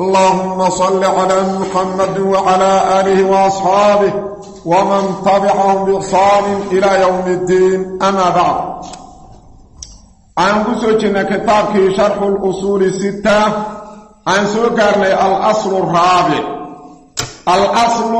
اللهم صل على محمد وعلى آله وأصحابه ومن تبعهم بإحسان إلى يوم الدين أما بعد عن قسوتنا كتابك شرح الأصول الستة عن سوكرني الأصل الرابع الأصل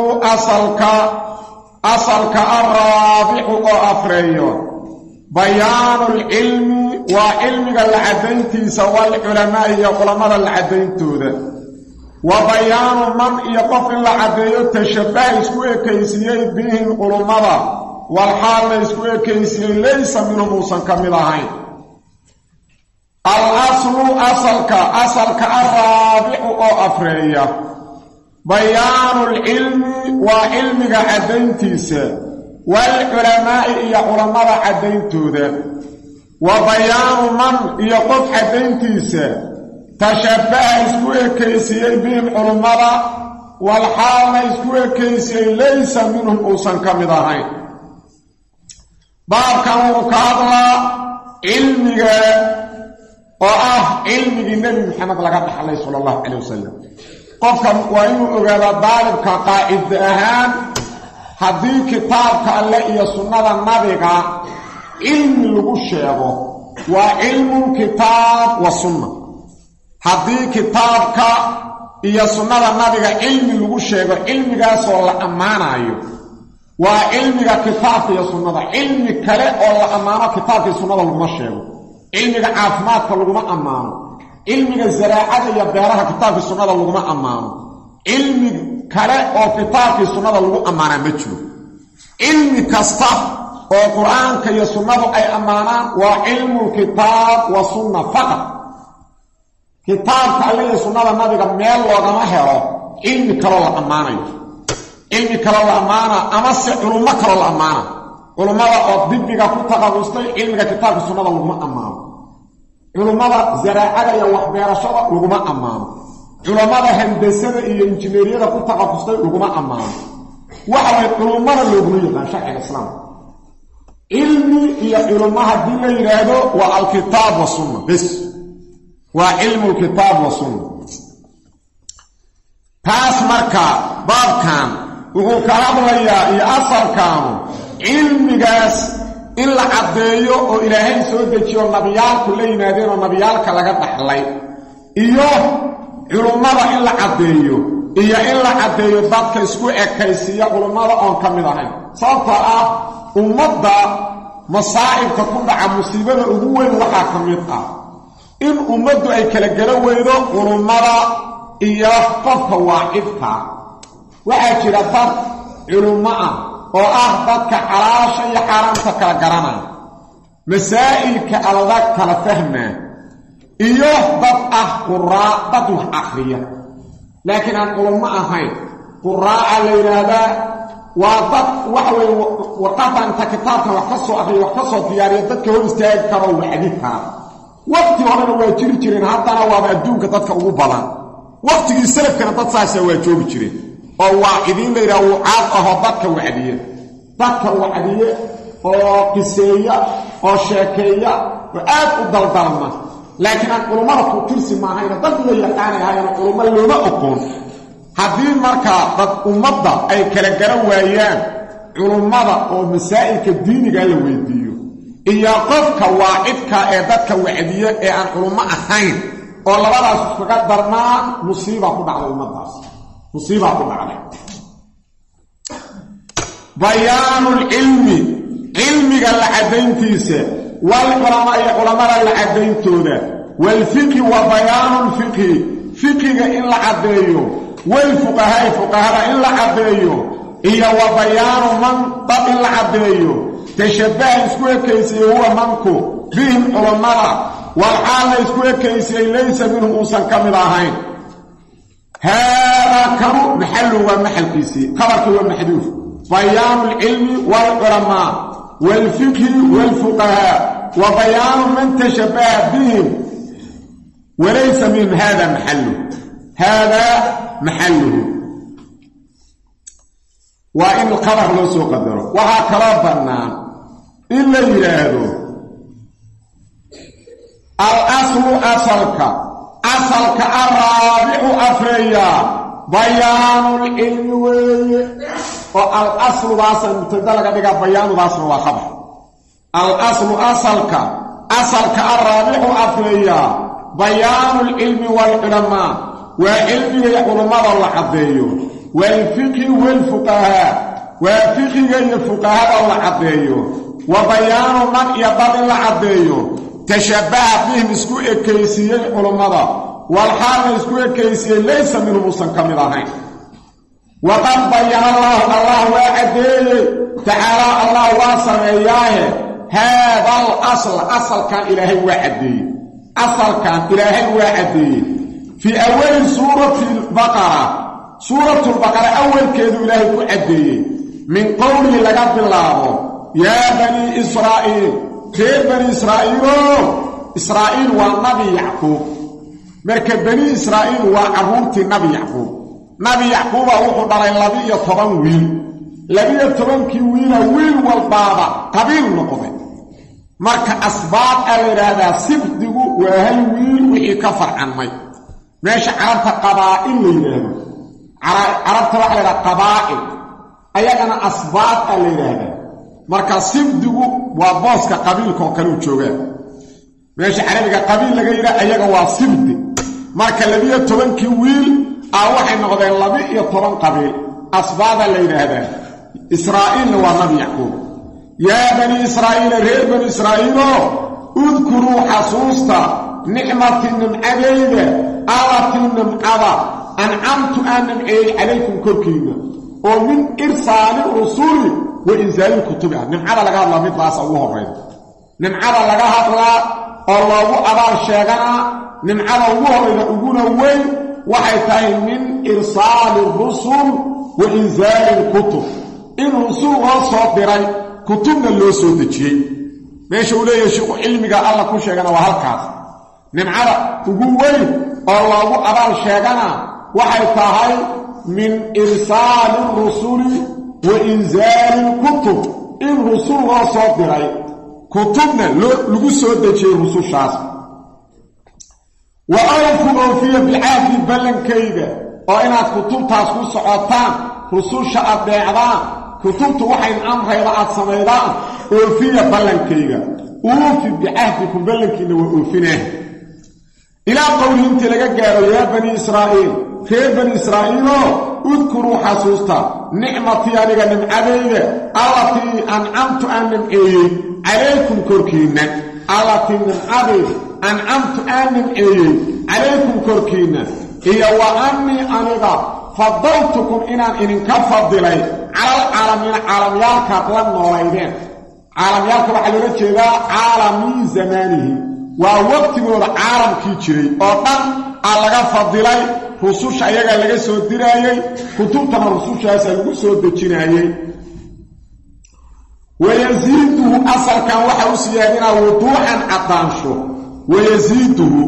أصلك أصلك الرابع وأفريون بيان العلم وعلمك العدينتي سوى العلماء علماء العدينتو ذا وبيان من يقف العدي تشبه اسكو كيسيه بهم علماء والحال اسكو كيسيه ليس منهم موسى كاملين الاصل اصلك اصلك الرابع او افريا بيان العلم وعلمك عدينتيس والعلماء يا علماء عدينتو ذا وبيان من يقف عدينتيس تشبه اسكو كيسيه بهم علماء والحال اسكو كيسيه ليس منهم اوسن كمدهين باب كان وكادلا علمي oo ah cilmigii nabi maxamed laga dhaxlay sala allahu calay wasalam qofkan waa inuu ogaada daalibka qaacid ahaan haddii kitaabka alle iyo sunnada nabiga cilmi lagu sheego waa cilmun kitaab wa sunna haddii kitaabka iyo sunnada nabiga cilmi lagu sheego cilmigaasoo la ammaanayo waa cilmiga kitaabka iyo sunnada. Cilmi kale oo la ammaano kitaabka iyo sunnada laguma sheego. Cilmiga caafimaadka laguma ammaano. Cilmiga zaraacada iyo beeraha kitaabka sunnada laguma ammaano. Cilmi kale oo kitaabkii sunnada lagu ammaanaa ma jiro. Cilmi kasta oo qur'aanka iyo sunnadu ay ammaanaan waa cilmulkitaab wa sunna faqad kitaabka alle iyo sunnada nabiga meel loogama helo. Cilmi kaloo la ammaanayo. Cilmi kaloo la ammaana amase culummo kaloo la ammaana. Culummada oo dibiga ku taqabustay cilmiga kitaabka sunnada laguma ammaano. Culummada zaraacada iyo waxbeerashada laguma ammaano. Culummada handasada iyo injineeriyada ku taqabustay laguma ammaano. Waxa way culummada looguma yaqaan sharciga islaamka. Cilmi iyo culummo haddii la yidhaahdo waa alkitaab wa sunna bes waa cilmu lkitaab wa sunna. Taas marka baabkan wuxuu ka hadlayaa iyo asalkaanu cilmigaas in la caddeeyo oo ilaahay soo dejiyo nabiyaalku la yimaadeen oo nabiyaalka laga dhaxlay iyo culummada in la caddeeyo iyo in la caddeeyo dadka isku ekaysiiya culummada oon ka mid ahayn. Sababtoo ah ummadda masaa'ibka ku dhaca musiibada ugu weyn waxaa ka mid ah in ummaddu ay kala gala weydo culummada iyo qofka waacidka waxaa jira dad culummo ah oo ah dadka xalaasha iyo xaaraamta kala garanaya. Masaa'ilka adag kala fahmaa iyo dad ah quraa dad wax akhriya. Laakiin aan culummo ahayn quraaca la yidhaahdaa waa dad waxa weye warqadda inta kitaabkan wax ka soo akhriya wax ka soo diyaariya dadka hor istaagi karoo wacdi kara waqti horena waa jiri jireen haddana waaba adduunka dadka ugu badan waqtigii salafkana dad saasaa waa joogi jireen. Oo waacidiin la yidhaha wucaad ahoo dadka wacdiya dadka wacdiye oo qiseeya oo sheekeeya oo aad u daldalma. Laakiin aan culummada ku tirsi maahayna dad la yaqaanay ahayana culummo looma oqoon haddii markaa dad ummadda ay kala garan waayaan culummada oo masaa'ilka diiniga la weydiiyo iyo qofka waacidka ee dadka wacdiye ee aan culummo ahayn oo labadaas iskaga darnaa musiibaa ku dhacday ummaddaas. Musiibaa ku dhacday. Bayaanulcilmi cilmiga la caddayntiisa walculamaa iyo culammada la caddayntooda waalfiqhi wa bayaanulfiqhi fiqiga in la caddeeyo walfuqahaai fuqahada in la caddeeyo iyo wa bayaanu man dad in la caddeeyo tashabbaha isku ekaysiye huwa manku bihim culammada walxaalna isku ekaysiyey laysa minhum uusan ka mid ahayn haadaa kanu maxallu waa maxalkiisii khabarkii waa maxduuf bayaanu alcilmi waalculamaa waalfikhi waalfuqahaa wa bayaanu man tashabbaha bihim. Walaysa minhum hada maxalluhu haadaa maxalluhu waa in khabar loo soo qadaro waxaa kaloo bannaan in la yidhaahdo al aslu asalka asalka araabicu afreeyaa bayaanulcilmi weeye oo al asludaasa mubtada laga dhigaa bayaanudaasna waa khabar. Al aslu asalka asalka araabicu afreeyaa bayaanulcilmi waalculamaa waa cilmiga culammada la caddeeyo waalfiqhi waalfuqahaa waa fiqiga iyo fuqahada la caddeeyo wa bayaanu man iyo dad in la caddeeyo. Tashabbaha bihim isku ekaysiiyey culummada walxaalna isku ekaysiiyey laysa minhum uusan ka mid ahayn. Waqad bayana allaahu allah waa caddeeyey. Tacaalaa allah waa sameeyaahe haada al asl asalkan ilaahay waa caddeeyey. Asalkan ilaahay waa caddeeyey. Fii awali suurati baqara. Suuratulbaqara awalkeedu ilaahay ku caddeeyey. Min qowlihi laga bilaabo yaa banii israa'iil reer bani israa'iiloo israa'iil waa nabi yacquub marka bani israa'iil waa carruurtii nabi yacquub nabi yacquuba wuxuu dhalay labi-iyo toban wiil labiyo tobankii wiila wiil walbaaba qabiil noqday marka asbaab aa la yidhaahdaa sibdigu waa hal wiil wixii ka farcanmay meesha carabta qabaa'il la yidhaahdo carabta waxaa la qabaa'il ayagana asbaab aa la yidhaahdaa marka sibdigu waa booska qabiilka oo kale u joogaa meesha carabiga qabiil laga yidhaha ayaga waa sibdi marka labiyo tobankii wiil ah waxay noqdeen laba-iyo toban qabiil. Asbaabaa la yidhaahdaa. Israa'iilna waa nabi yacquub. Yaa bani israa'iila reer bani israa'iiloo udkuruu xasuusta nicmati nimcadayda allatii nimcada ancamtu aan nimceeyey calaykum korkiinna oo min irsaali rusuli wa insaali kutubi ah. Nimcada laga hadlaa middaasa ugu horrayda nimcada laga hadlaa oo loogu abaal sheeganaa nimcada ugu horrayda uguna weyn waxay tahay min irsaali rusul wa insaali lkutub in rusul loo soo diray kutubna loo soo dejiyey. Meesha uu leeyahay shiku cilmiga alla ku sheegana waa halkaas. Nimcada ugu weyn oo loogu abaal sheegana waxay tahay min irsaali rusuli wa insaali lkutub in rusul loo soo diray kutubna lagu soo dejiyey rusushaas. Wa awfu oofiya bicahdi ballankayda oo inaad kutubtaas ku socotaan rususha aad deecdaan kutubtu waxayn amrayda aad samaydaan oofiya ballankayga uufi bicahdikum ballankiinna waa oofinah ilaa qowlihi intii laga gaaro yaa bani israa'iil reer bani israa'iiloo udkuruu xasuusta nicmatii aniga nimcadayda allatii ancamtu aan nimceeyey calaykum korkiinna allatii nimcadii ancamtu aan nimceeyey calaykum korkiinna iyo wa annii aniga fadaltukum inaan idinka fadilay calalcaalamiina caalamyaalkaad la noolaydeen. Caalamyaalka waxaa loola jeedaa caalamii zamaanihi waa waqtigooda caalamkii jiray oo dhan aa laga fadilay rususha ayagaa laga soo diraayey kutubtana rusushaasaa lagu soo dejinaayey wayasiiduhu asalkan waxa u siyaadinaa wuduuxan caddaansho. Wayasiiduhu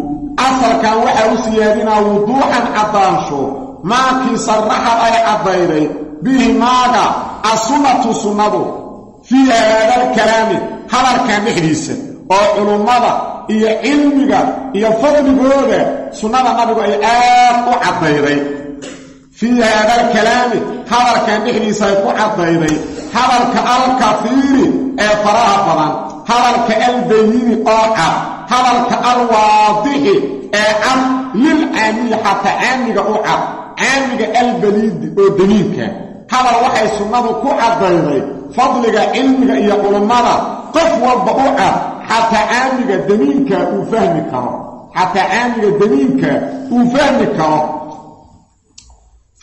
asalkan waxa u siyaadinaa wuduuxan caddaansho. Maakii sarraxad ay caddayday bihi maaga assunnatu sunnadu fii haadaalkalaami hadalkan dhexdiisa oo culummada iyo cilmiga iyo fadligooda sunnada nabigu ay aad u caddayday fii haadaalkalaami hadalkan dhexdiisa ay ku caddayday hadalka alkafiiri ee faraha badan hadalka albayini oo cad hadalka alwaadixi ee cad lilcaamiyi xataa caamiga u cad caamiga albaliidi oo daliilka hadal waxay sunnadu ku caddayday fadliga cilmiga iyo culummada qof walba u cad xataa caamiga damiinka uu fahmi karo. Xataa caamiga damiinka uu fahmi karo.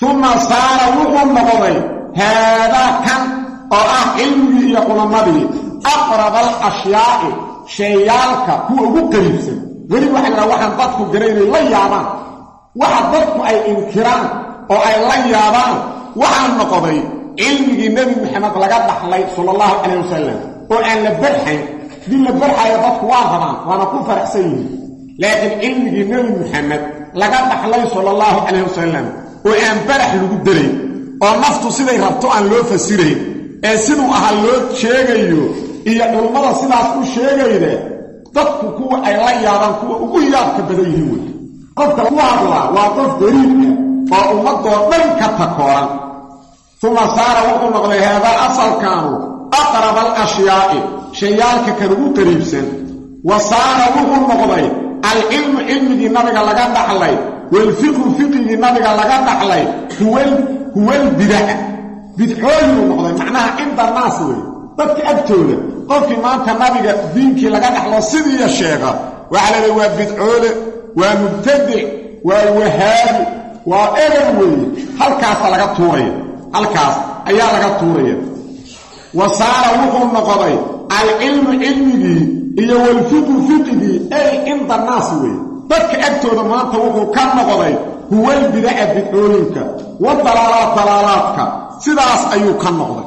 Uma saara wuxuu noqday haadaa kan oo ah cilmigii iyo culammadii aqrab al ashyaa'i sheeyaalka kuwa ugu qariibsan weli waxa la dhaha waxaan dadku gara inay la yaabaan. Waxa dadku ay inkiraan oo ay la yaabaan. Waxaa noqday cilmigii nebi maxamed laga dhaxlay sala allahu calayh wasalam oo aan la barxayn dii la barxayo dadku waa rabaan waana ku faraxsan yihiin. Laakiin cilmigii nebi maxamed laga dhaxlay sala allahu calayh wasalam oo aan barax lagu darayn oo naftu siday rabto aan loo fasirayn ee siduu ahaa loo sheegayo iyo dhulmada sidaas u sheegayda dadku kuwa ay la yaabaan kuwa ugu yaabka badan yihiin wey. Qofka ku hadlaa waa qof gariib ah oo ummadoo dhan ka takooran. Uma saara wuxuu noqday haadaa asalkaanu aqrab alashyaai shayaalka kan ugu qariibsan wa saara wuxuu noqday alcilmu cilmigii nabiga laga dhaxlay waalfiqhu fiqigii nabiga laga dhaxlay huwalbidaca bidcooyinuu noqday macnaha cinda naas wey dadka agtooda qofkii maanta nabiga diinkii laga dhaxlo sidiiya sheega waxaa la waa bidcoole waa mubtadic waa wahaabi waa eber weeye halkaasa laga tuuraya halkaas ayaa laga tuuraya wa saara wuxuu noqday alcilmu cilmigii iyo walfiqu fiqigii ay cinda naas weeye dadka agtooda maanta wuxuu ka noqday huwalbidaca bidcooyinka wa dalaalaad dalaalaadka. Sidaas ayuu ka noqday.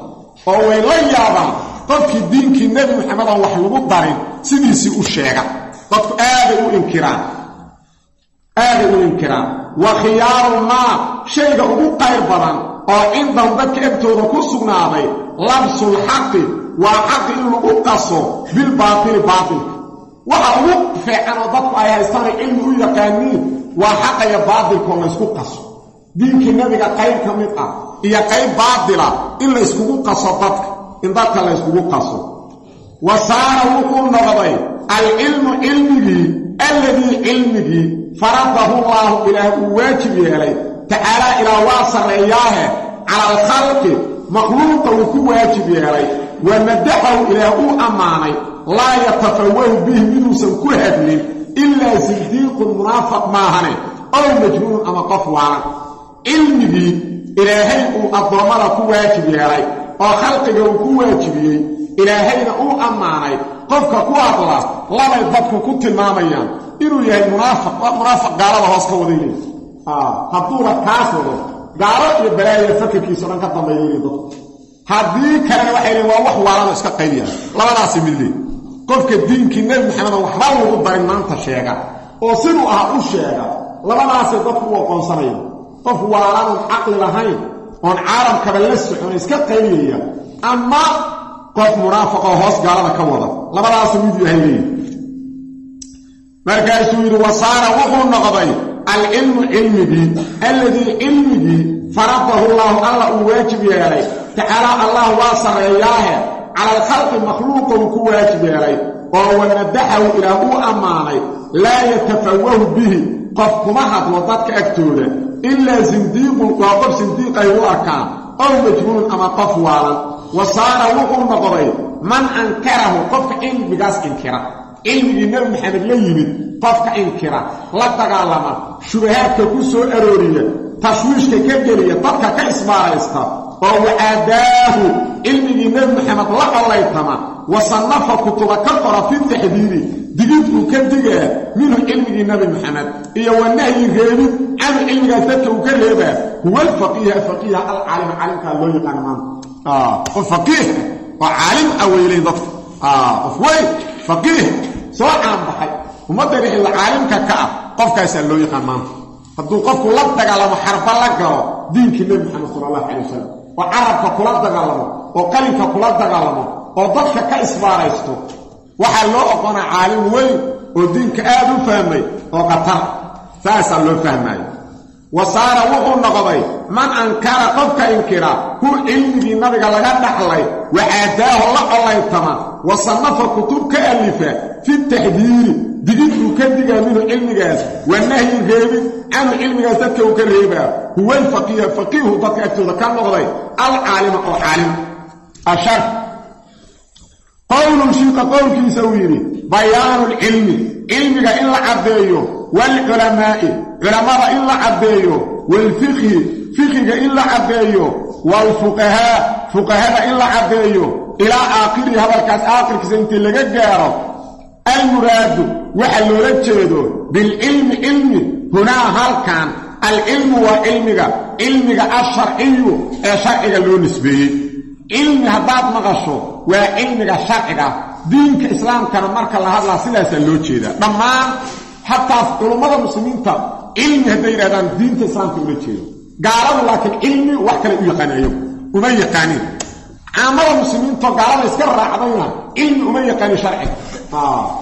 Oo way la yaabaan qofkii diinkii nebi maxamed aan wax lagu darin sidiisii u sheega. Dadku aaday u inkiraan. Aaday u inkiraan. Wa khiyaaru maa shayga ugu qayr badan oo cindahum dadka agtooda ku sugnaaday labsul xaqi waa xaqi in lagu qaso bilbaatili baatilka waxa ugu fiican oo dadku ay haystaanay cilmi u yaqaaniin waa xaqaya baatilkoo laysku qaso. Diinkii nebiga qayb ka mid ah iyo qayb baatila in layskugu qaso dadka in dadka layskugu qaso. Wa saara wuxuu noqday alcilmu cilmigii alladii cilmigii faradahu llaahu ilaah uu waajib yeelay tacaalaa ilaa waa sarreeyaahe cala alkhalqi makhluuqa uu ku waajib yeelay wa madaxahu ilaah uu ammaanay laa yatafawahu bihi miduusan ku hadlin ilaa sindiiqun munaafiq maahane ow majnuunun ama qof waalan cilmigii ilaahay uu addoommada ku waajib yeelay oo khalqiga uu ku waajibiyey ilaahayna uu ammaanay qofka ku hadla labay dadku ku tilmaamayaan inuu yahay munaafiq gaalada hoos ka waday leey hadduuba kaas wado gaalo iyo balaaya fakarkiisa dhan ka dambeeyay dadku. Haddii kalena waxay leeyiin waa wax waalano iska qayliyaa labadaasi mid leey. Qofka diinkii nebi maxamedan waxba lagu darin maanta sheega oo siduu ahaa u sheega labadaasay dadku u aqoonsanayaan qof waalanun caqli lahayn oon caalamkaba la socon iska qayliyaya ama qof munaafiqoo hoos gaalada ka wada. Labadaasu mid yahay leeyihi markaasuu yidhi wasaara wuxuu noqday alcilmu cilmigii alladii cilmigii faradahu llaahu alla uu waajib yeelay. Tacaalaa allah waa sarreeyaahe cala alkhalqi makhluuqa uu ku waajib yeelay. Oo wamadaxahu ilaah uu ammaanay. Laa yatafawahu bihi. Qof kuma hadlo dadka agtooda. Ilaa sindiiqun waa qof sindiiqay u arkaan. Ow majnuun ama qof waalan. Wa saara wuxuu noqday man ankarahu qofka cilmigaas inkira cilmigii nebi maxamed la yimid qofka inkira la dagaalama shubahaadka ku soo arooriya tashwiishka ka geliya dadka ka ismaaraysta oo wacaadaahu cilmigii nebi maxamed la collaytama wa sannafa kutuba ka qora fi taxdiidi digid uu ka digaa minhu cilmigii nebi maxamed iyo wa nahyi reebid canhu cilmigaas dadka uu ka reebaa huwa alfaqiiha faqiiha alcaalima caalimkaa loo yaqaana maanta. Qof faqiih oo caalim ah weylayn dadka qof faqiih soo caanbaxay ummadda dhexdeeda caalimka ka ah qofkaasaa loo yaqaan maanta. Hadduu qofku la dagaalamo xarba la galo diinkii nebi maxamed sala allahu calay wasalam oo carabka kula dagaalamo oo qalinka kula dagaalamo oo dadka ka isbaaraysto waxaa loo oqonaa caalim weyn oo diinka aad u fahmay oo qatar saasaa loo fahmaayo wa saara wuxuu noqday man ankara qofka inkira hu cilmigii nabiga laga dhaxlay wacaadaaho la collaytama wa sannafa kutub ka alifa fi taxdiiri digid uu ka digaa minhu cilmigaas wa nahyin reebid canhu cilmigaas dadka uu ka reebaa huwa alfaqiiha faqiihu dadka agtooda ka noqday alcaalima oo caalim. Ashar. Qowlun shiiqa qowlkiisa uu yidhi bayaanulcilmi cilmiga in la caddeeyo waalculamaa'i culammada in la caddeeyo waalfiqhi fiqiga in la caddeeyo waalfuqahaa fuqahada in la caddeeyo ilaa aakhirihi hadalkaas aakhirkiisa intii laga gaaro almuraadu waxa loola jeedo bilcilmi cilmi hunaa halkan alcilmu waa cilmiga cilmiga asharciyu ee sharciga loo nisbeeyey cilmi haddaad maqasho waa cilmiga sharciga diinka islaamkana marka la hadlaa sidaasaa loo jeedaa dhammaan xataa culummada muslimiinta cilmi hadday yidhahdaan diinta islaamka ula jeedo. Gaaladu laakiin cilmi wax kale u yaqaanayo uma yaqaanin caamada muslimiintoo gaalada iska raacdayna cilmi uma yaqaanin sharciga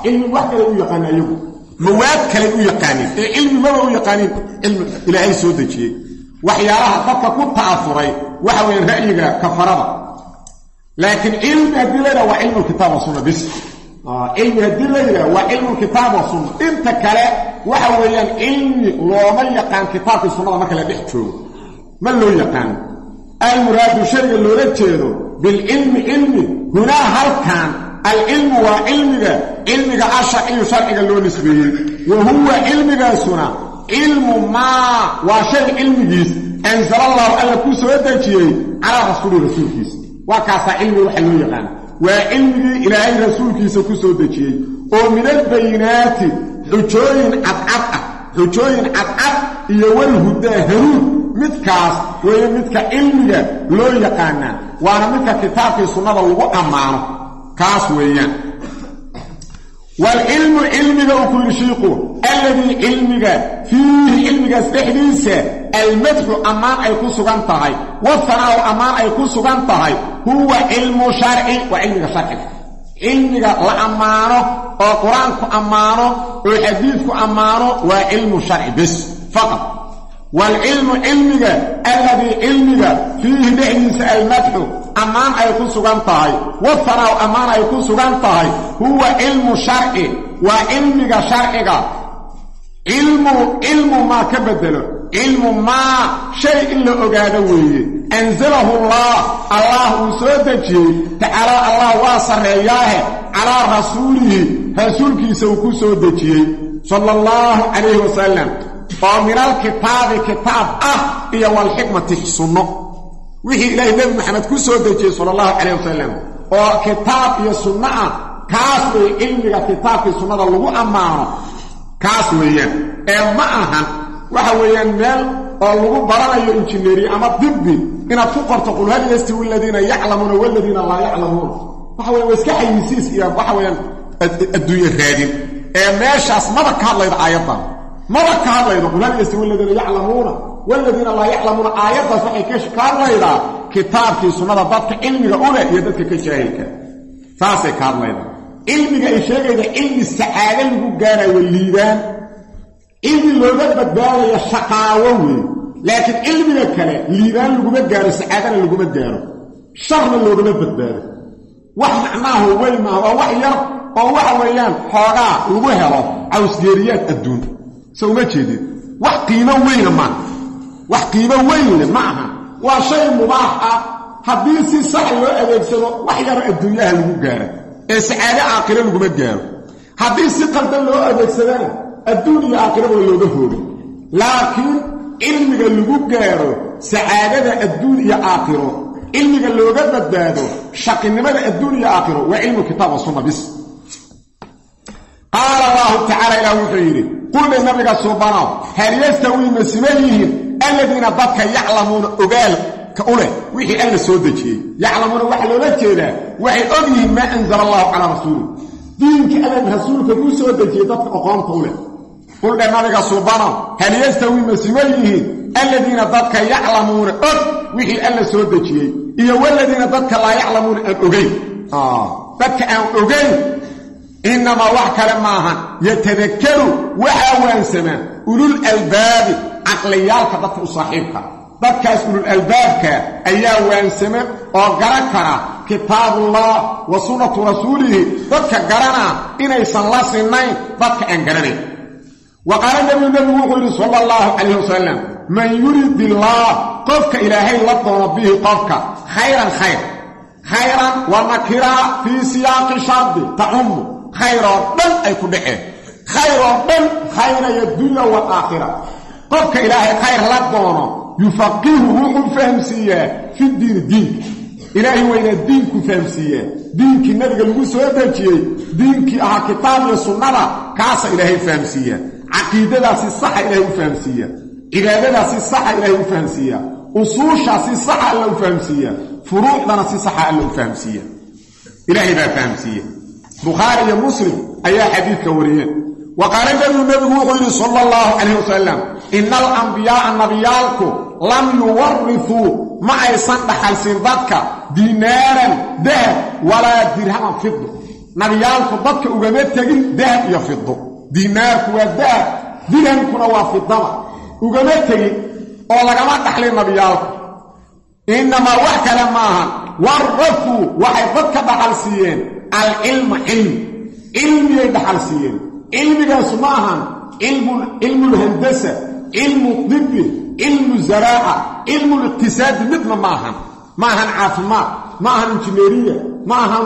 cilmi wax kale u yaqaana iyagu mawaad kale u yaqaanin ee cilmi maba u yaqaanin cilmi ilaahay soo dejiyey. Waxyaalaha dadka ku ta'afuray waxa weeyaan ra'yiga kafarada. Laakiin cilmi haddii la yidhaha waa cilmu kitaab wa cilmi haddii la yidhaha waa cilmu kitaab sunna. Inta kale waxa weeyaan cilmi looma yaqaan kitaabkii sunnada marka la dhex joogo. Ma loo yaqaano almuraadu shayga loola jeedo bilcilmi cilmi hunaa halkan. Alcilmu waa cilmiga cilmiga asharciyu sharciga loo nisbeeyey. Wa huwa cilmigaasuna cilmu maa waa shay cilmigiis. Ansalallahu alla ku soo dejiyey calaa rasuuli rasuulkiisa waa kaasaa cilmiga waxa loo yaqaana waa cilmigii ilaahay rasuulkiisa ku soo dejiyey oo min albayinaati xujooyin cadcad ah xujooyin cadcad iyo walhudaa hanuun midkaas weeye midka cilmiga loo yaqaanaa waana midka kitaabkii sunnada lagu ammaano kaas weeyaan waalcilmu cilmiga uu ku yidhi shiiku alladii cilmiga fiihi cilmigaas dhexdiisa almadxu ammaan ay ku sugan tahay wahanaahu ammaan ay ku sugan tahay huwa cilmu sharci waa cilmiga sharciga. Cilmiga la ammaano oo qur'aanku ammaano oo xadiidku ammaano waa cilmu sharci bes faqad waalcilmu cilmiga alladii cilmiga fiihi dhexdiisa almadxu ammaan ay ku sugan tahay. Wahanaaw ammaan ay ku sugan tahay. Huwa cilmu sharci waa cilmiga sharciga. Cilmu cilmu maa ka bedelo? Cilmu maa shay in la ogaado weeye. Anzalahu allah allah uu soo dejiyey. Tacaalaa allah waa sarreeyaahe. Calaa rasuulihi rasuulkiisa uu ku soo dejiyey. Sala allahu calayhi wasalam oo min alkitaabi kitaab ah iyo walxikmati sunno. Wixii ilaahay nebi maxamed ku soo dejiyey sala allahu calayh wasalam oo kitaab iyo sunno ah. Kaas weeye cilmiga kitaabkii sunnada lagu ammaano. Kaas weeyaan. Ee ma ahan waxa weeyaan meel oo lagu baranayo injineeriye ama dibbi inaad ku qorto qul hal yastawi aladiina yaclamuuna waladiina laa yaclamuuna waxa weya waa iska xayisiis iyo waxa weeyaan adduunye raadin. Ee meeshaas maba ka hadlayda aayaddan maba ka hadlaydo qul hal yastawi aladiina yaclamuuna waladiina laa yaclamuuna aayaddaas waxay ka hadlaydaa kitaabkii sunnada dadka cilmiga u leh iyo dadka ka jaahilka. Saasay ka hadlaydaa cilmiga ay sheegayda cilmi sacaado lagu gaarayo liibaan cilmi looga badbaadayo shaqaawo wey laakiin cilmiga kale liibaan laguma gaaro sacaadana laguma gaaro. Sharna loogama badbaado. Wax macnaahu weyn maaha waa wax yar oo waxa weeyaan xoogaa lagu helo cawsgeeriyaad adduun so uma jeedid wax qiimo weyna maaha wax qiimo weynle ma aha. Waa shay mubaax ah. Haddii si sax loo adeegsado wax yaro adduunyaha lagu gaaro. Ee sacaado aakhiro laguma gaaro. Haddii si qaldan loo adeegsadana adduun iyo aakhiraba looga hoogo laakiin cilmiga lagu gaaro sacaadada adduun iyo aakhiro cilmiga looga badbaado shaqinimada adduun iyo aakhiro waa cilmu kitaab wa bis. Qaala allahu tacaala ilaah wuxuu yidhi qulbay nabiga suubanow hal yastawii ma siman yihiin? Alladiina dadka yaclamuuna ogaalka u leh wixii alla soo dejiyey. Yaclamuuna waxaa loola jeedaa waxay og yihiin maa anzala allahu calaa rasuuli diinkii adag rasuulka kuu soo dejiyey dadka oqoonta u leh. Quldhe nabiga suubanow hal yastawii ma siman yihiin? Alladiina dadka yaclamuuna og wixii alla soo dejiyey. Iyo waladiina dadka laa yaclamuuna aan ogeyn. Dadka aan ogeyn innamaa wax kale maahan yatadakaru waxaa waansamaa ulul albaabi caqliyaalka dadka u saaxiibka dadkaas ulul albaabka ayaa waansama oo garan kara kitaabullah wa sunnatu rasuulihi dadka garanaa inaysan la sinnayn dadka aan garanayn wa qaala nebigu nebigu wuxuu yidhi sala allahu calayh wasalam man yurid illaah qofka ilaahay la doono bihi qofka khayran khayr khayran wa nakiraa fii siyaaqi shardi tacumu khayr dhan ay ku dhaceen. Khayr oo dhan khayraya dunya waalaakhira qofka ilaahay khayr la doono yufaqihu wuxuu fahamsiiyaa fi diini diinka ilaahay waynaa diinku fahamsiiyaa diinkii nabiga lagu soo dejiyey diinkii ahaa kitaab iyo sunnada kaasa ilaahay fahamsiiyaa caqiidadaas si saxa ilaahay u fahamsiiya cibaadadaas si saxa ilaahay u fahamsiiya usuushaa si saxa alla u fahamsiiya furuucdana si saxa alla u fahamsiiya ilaahay baa fahamsiiya bukhaari iyo muslim ayaa xadiidka wariyeen. Wa qaala nabigu nebigu wuxuu yidhi sala allahu calayh wasalam ina alambiyaaa nabiyaalku lam yuwarifuu ma aysan dhaxalsin dadka dinaaran dahab walaa dirhaman fido nabiyaalku dadka ugama tegin dahab iyo fido dinaarku waa dahab dirhamkuna waa fidada ugama tegin oo lagama dhaxlin nabiyaalku innamaa wax kale maahan warafuu waxay dadka dhaxal alcilma cilmi cilmiyay dhaxal siiyeen. Cilmigaasu ma ahan. Cilmulhandasa cilmu dibi cilmu zaraaca cilmuliqtisaadi midna ma ahan. Ma ahan caafimaad ma ahan injineeriya ma ahan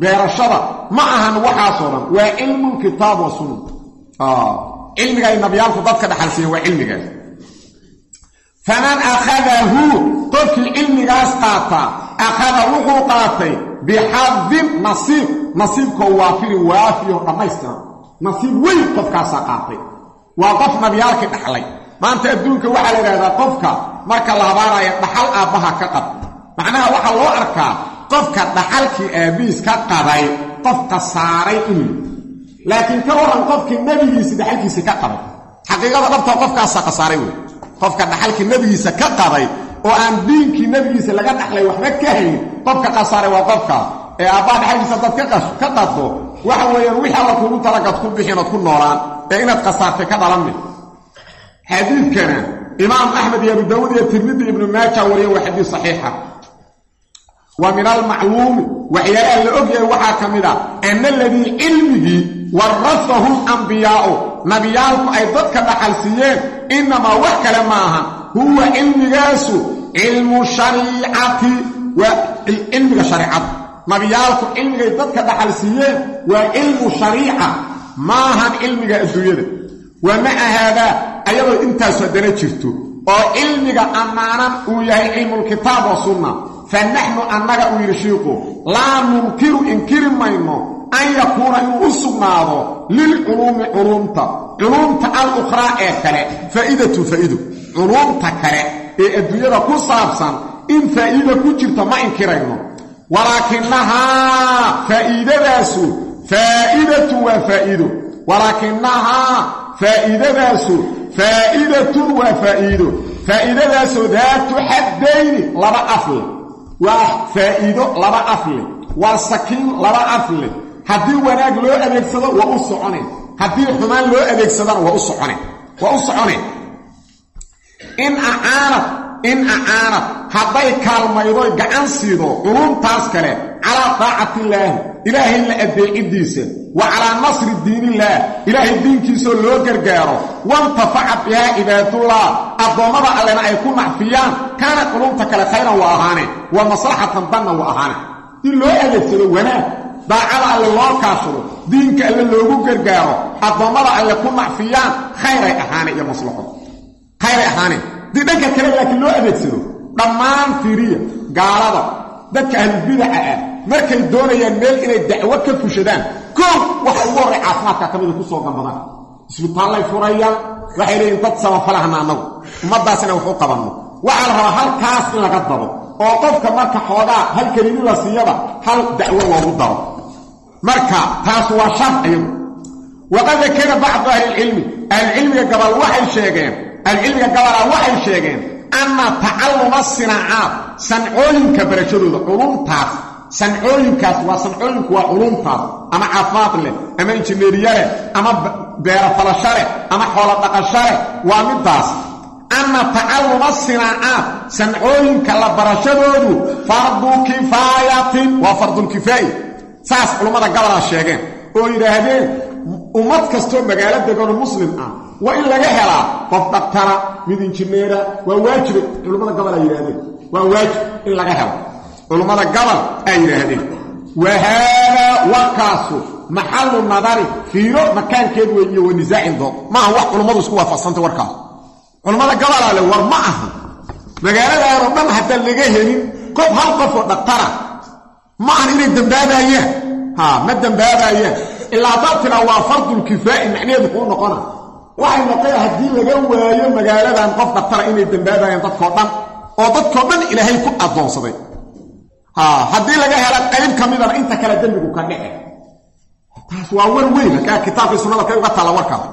beerashada ma ahan waxaasoo dhan. Waa cilmulkitaab wa sunna cilmiga ay nabiyaalku dadka dhaxal siiyeen waa cilmigaas faman akhadahu qofkii cilmigaas qaataa akhada wuxuu qaatay bixadin nasiib nasiibkoo waafirin waafiyo dhammaystiran nasiib weyn qofkaasaa qaatay waa qof nabiyaalkii dhaxlay maanta adduunka waxaa la yidhahdaa qofka marka la habaanaya dhaxal aabbaha ka qab macnaha waxaa loo arkaa qofka dhaxalkii aabbihiis ka qabay qof khasaaray inuu laakiin ka waran qofkii nebigiisi dhaxalkiisi ka qabay xaqiiqada dhabtoo qofkaasaa khasaaray wey qofka dhaxalkii nebigiisa ka qabay oo aan diinkii nebigiisa laga dhaxlay waxba ka hayn qofka khasaaray waa qofka ee aabbaha dhaxalkiisa dad ka qaddo waxa weeyaan wixii alla kuugu talagad ku bixin ood ku noolaan ee inaad khasaartay ka dhalanmi. Xadiidkana imaam axmed iyo abu daawuud iyo tirmidi ibnu maaja wariya waa xadiis saxiixa wa min almacluumi waxyaalaha la ogyahay waxaa ka mid a ana aladii cilmigii warafahu lambiyaa'u nabiyaalku ay dadka dhaxal siiyeen innamaa wax kale maaha huwa cilmigaasu cilmu shariicati waa cilmiga shareicada nabiyaalku cilmigay dadka dhaxal siiyeen waa cilmu shariica. Maahan cilmiga adduunyada. Wa maca haadaa ayadoo intaasu haddana jirto. Oo cilmiga ammaanan uu yahay cilmulkitaab wa sunna. Fa naxnu annaga uu yidhi shiiku laa nunkiru inkiri mayno an yakuuna inuu u sugnaado lilculuumi culuumta. Culuumta al-ukhraa ee kale faa'iidatu faa'iido culuumta kale ee adduunyada ku saabsan in faa'iida ku jirta ma inkirayno. Walaakinahaa faa'iidadaasu faa'idatun waa faa'iido. Walaakinahaa faa'iidadaasu faa'idatun waa faa'iido. Faa'iidadaasoo daatu xaddayni laba afle. Waa faa'iido laba afle. Waa sakiin laba afle. Haddii wanaag loo adeegsado waa u socone. Haddii xumaan loo adeegsadana waa u socone. Waa u socone in acaanad in acaanad hadday kaalmaydoy gacan siido culumtaas kale calaa daacatillaahi ilaahay la addeeciddiisa wa calaa nasri diinillaah ilaahay diinkiisoo loo gargaaro. Wantafaca bihaa cibaadullah addoommada allena ay ku nacfiyaan kaana culumta kale khayran waa ahaane wa maslaxatan danna waa ahaane. In loo adeegsado wanaag daacada alle loo kaashado diinka alle loogu gargaaro addoommada alle ku nacfiyaan khayray ahaane iyo maslaxo khayray ahaane dii dhanka kale laakiin loo adeegsado dhammaan fiiriya gaalada. Dadka ahlubidaca ah markay doonayaan meel inay dacwo ka fushadaan. Koow waxa ugu horray caafimaadka ka mida ku soo gambadaan isbitaallay furayaan. Waxay leeyihiin dad samafalahna annagu ummaddaasina wax u qabanno waxaa la rabaa halkaas in laga dabo. Oo qofka marka xoogaa hal kelimi la siiyaba hal dacwo loogu daro. Marka taas waa shar iyadu waqad dakara bacdu ahlilcilmi ahlilcilmiga gabal waxay sheegeen ahlilcilmiga gabalaa waxay sheegeen anna tacalluma sinaacaad sancooyinka barashadooda culumtaas sancooyinkaas waa sancooyinku waa culumtaas ama caafimaad leh ama injineeriya leh ama beero falasho leh ama xoolo dhaqasho leh waa middaas. Anna tacalluma sinaacaad sancooyinka la barashadoodu fardu kifaayatin waa fardulkifaa'i saas culummada gabalaa sheegeen oo yidhaahdeen ummad kastoo magaalo deganoo muslim ah waa in laga helaa? Qof dhaktara mid injineera waa waajiba culummada gabal ay yidhahdeen waa waajib in laga helo. Culummada gabal ay yidhaahdeen. Wa haadaa warkaasu maxallu nadari fiiro makaankeed wey iyo wa nisaacin dood. Maaha wax culummadu isku waafaqsantay warkaas. Culummada gabalaa le war ma aha. Magaaladaanoo dhan haddaan laga helin qof hal qofoo dhaktara ma ahan inay dambaabaayaan ha ma dambaabaayaan ilaa tiraa waa fardulkifaa'i macnaheedu kuu noqona waxay noqon haddii laga waayo magaaladan qof dhaktara inay dambaabayaan dadkoo dhan oo dadkoo dhan ilaahay ku addoonsaday haddii laga helo qayb ka midana inta kale dembigu ka dhice taas waa war weyn halkaa kitaabkii sunnada kay uga taalla warkaas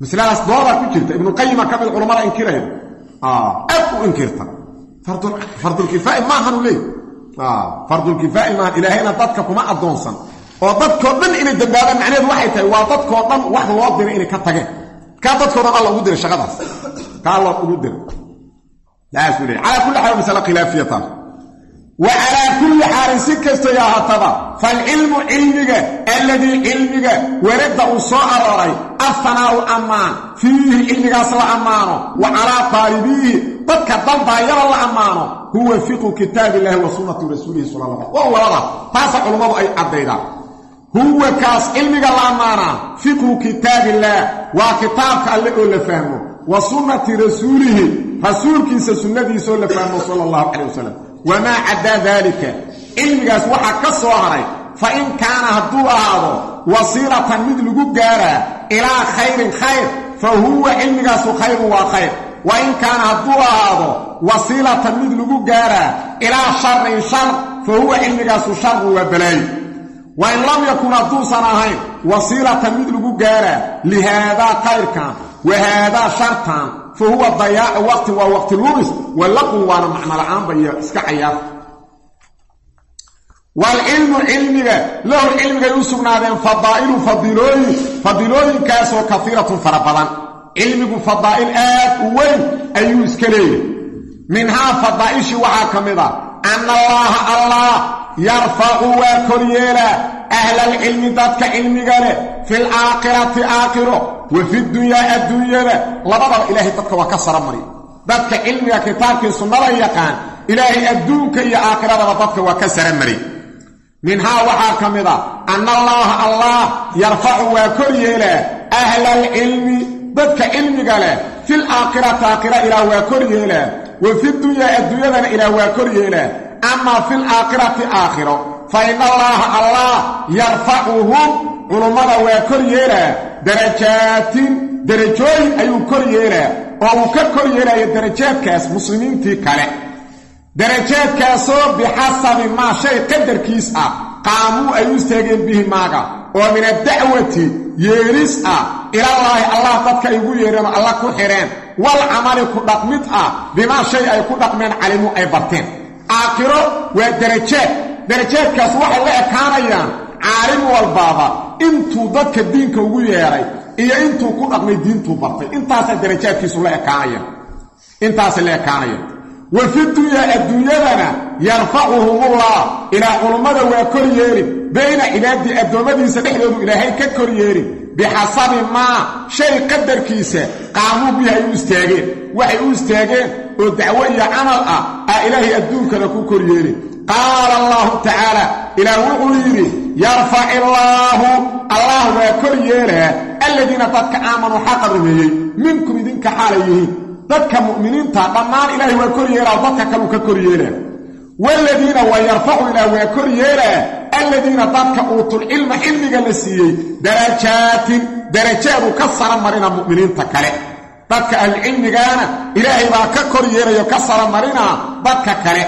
masaladaas doodaa ku jirta ibnuqayima ka mid culammada inkiraya aad u inkirta fardulkifaa'i maahanu leey fardulkifaa'i maahan ilaahayna dadka kuma addoonsan oo dadkoo dhan inay dambaabaan macnaheedu waxay tahay waa dadkoo dhan wax loo diray inay ka tageen kaa dadkoo dhan alla ugu diray shaqadaas. Kaa alla ugu diray saasuu leey calaa kulli xaal masale khilaafiya taas wa calaa kulli xaalin si kastay ahaataba falcilmu cilmiga alladii cilmiga werada uu soo arooray afanaa'u ammaan. Fiihi cilmigaas la ammaano. Wa calaa taalibiihi dadka dalbaayada la ammaano. Huwa fiqu kitaab illahi wa sunnati rasuulihi sala alla waa taasa culummadu ay caddaydaan huwa kaas cilmiga la ammaanaa fiqhu kitaabillaah. Waa kitaabka alle oo la fahmo. Wa sunnati rasuulihi. Rasuulkiisa sunnadiisaoo la fahmo sala allahu calay wasalam wamaa caddaa daalika cilmigaas waxaa ka soo haray. Fa in kaana hadduu ahaado wasiilatan mid lagu gaaraa ilaa khayrin khayr fa huwa cilmigaasu khayrun waa khayr. Wa in kaana hadduu ahaado wasiilatan mid lagu gaaraa ilaa sharin shar fa huwa cilmigaasu sharun waa balaayo wa in lam yakun hadduusan ahayn wasiilatan mid lagu gaaraa lihaadaa khayrkan wa haadaa shartan fa huwa dayaacu waqtin waa waqti lumis wa laqun waana macno la'aanba iyo iska cayaar. Waalcilmu cilmiga lahu cilmigay u sugnaadeen fadaa'ilu fadiilooyin fadiilooyinkaasoo kafiiratun fara badan. Cilmigu fadaa'il aad u weyn ayuu iska leeyahy minhaa fadaa'ishii waxaa ka mid a anna allaaha allah yarfacu waa koryeelaa ahlalcilmi dadka cilmiga leh fil aakhirati aakhiro wa fi dunyaa adduunyada. Labadaba ilaahay dadka waa ka sara mariya dadka cilmiga kitaabkii sunnada yaqaan ilaahay adduunka iyo aakhiradaba dadka waa ka sara mariy minhaa waxaa ka mid a anna allaaha allah yarfacu waa kor yeelaa ahlalcilmi dadka cilmiga leh fil aakhirati aakhira ilaah waa kor yeelaa wa fi dunyaa adduunyadana ilaah waa kor yeelaa amaa fil aakhirati aakhiro fa in allaaha allah yarfacuhum culummada waa kor yeelaa darajaatin derajooyin ayuu kor yeelaa oo uu ka kor yeelaayo darajaadkaas muslimiintii kale darajaadkaasoo bixasabi maa shay qadarkiis ah qaamuu ay u istaageen bihi maaga oo min addacwati yeeris ah ilallaahi allah dadka ay ugu yeereen oo alla ku xidheen wal camali ku dhaqmid ah bimaa shay ay ku dhaqmeen calimu ay barteen aakhiro waa darajaad. Darajaadkaas waxay la ekaanayaan caalim walbaaba. Intuu dadka diinka ugu yeedhay iyo intuu ku dhaqmay diintuu bartay. Intaasaa darajaadkiisu la ekaanayaan intaasay la ekaanayaan wa fi dunyaa adduunyadana yarfacuhumullah ilaa culummada waa kor yeelin bayna cibaadii addoommadiisa dhexdoodu ilaahay ka kor yeelin bixasabi maa shay qadarkiisa qaamuu bihi ay u istaageen. Waxay u istaageen oo dacwo iyo camal ah aa ilaahay adduunkana ku kor yeelin qaala allahu tacaala ilaah wuxuu yidhi yarfac illaahu allah waa kor yeelaa alladiina dadka aamanuu xaqa rumeeyey minkum idinka xaalay yihiin dadka mu'miniinta dhammaan ilaahay waa kor dadka kaluu ka kor yeelaa waaladiina waa yarfacu ilaah waa kor yeelaa alladiina dadka uutulcilma cilmiga la siiyey darajaatin darajaadu ka sara marina mu'miniinta kale. Dadka ahlucilmigaana ilaahay baa ka kor yeelayo ka sara marina dadka kale.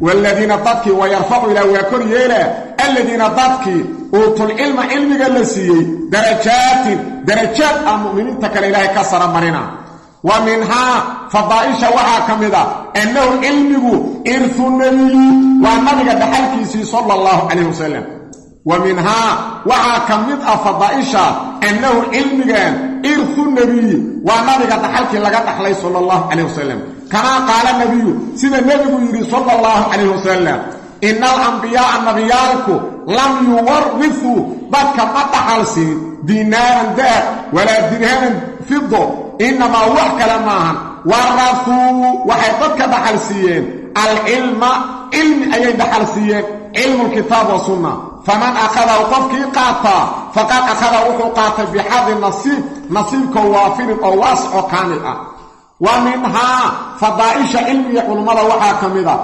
Waaladiina dadkii wa yarfacu ilaah waa kor yeelaa alladiina dadkii uutulcilma cilmiga la siiyey darajaatin darajaad ah mu'miniinta kale ilaahay ka sara marina wa minhaa fadaa'isha waxaa ka mid a annahu cilmigu irhu nebiyi waa nabiga dhaxalkiisii sala allahu calayh wasalam wa minhaa waxaa ka mid ah fadaa'isha annahu cilmigan irhu nebiyi waa nabiga dhaxalkii laga dhaxlay sala allahu calayh wasalam kamaa qaala nebiyu sida nebigu yidhi sala allahu calayh wasalam ina alambiyaaa nabiyaalku lam yuwarifuu dadka ma dhaxal siin diinaaran dahab walaa dirhaman fido innamaa wax kale maahan warafuu waxay dadka dhaxal siiyeen alcilma cilmi ayay dhaxal siiyeen cilmulkitaab wa sunna. Faman akhadahu qofkii qaataa faqad akhada wuxuu qaatay bixadi nasiib nasiibkoo waafirin oo waasicoo kaamil ah wa minhaa fadaa'isha cilmiga culummada waxaa ka mid a.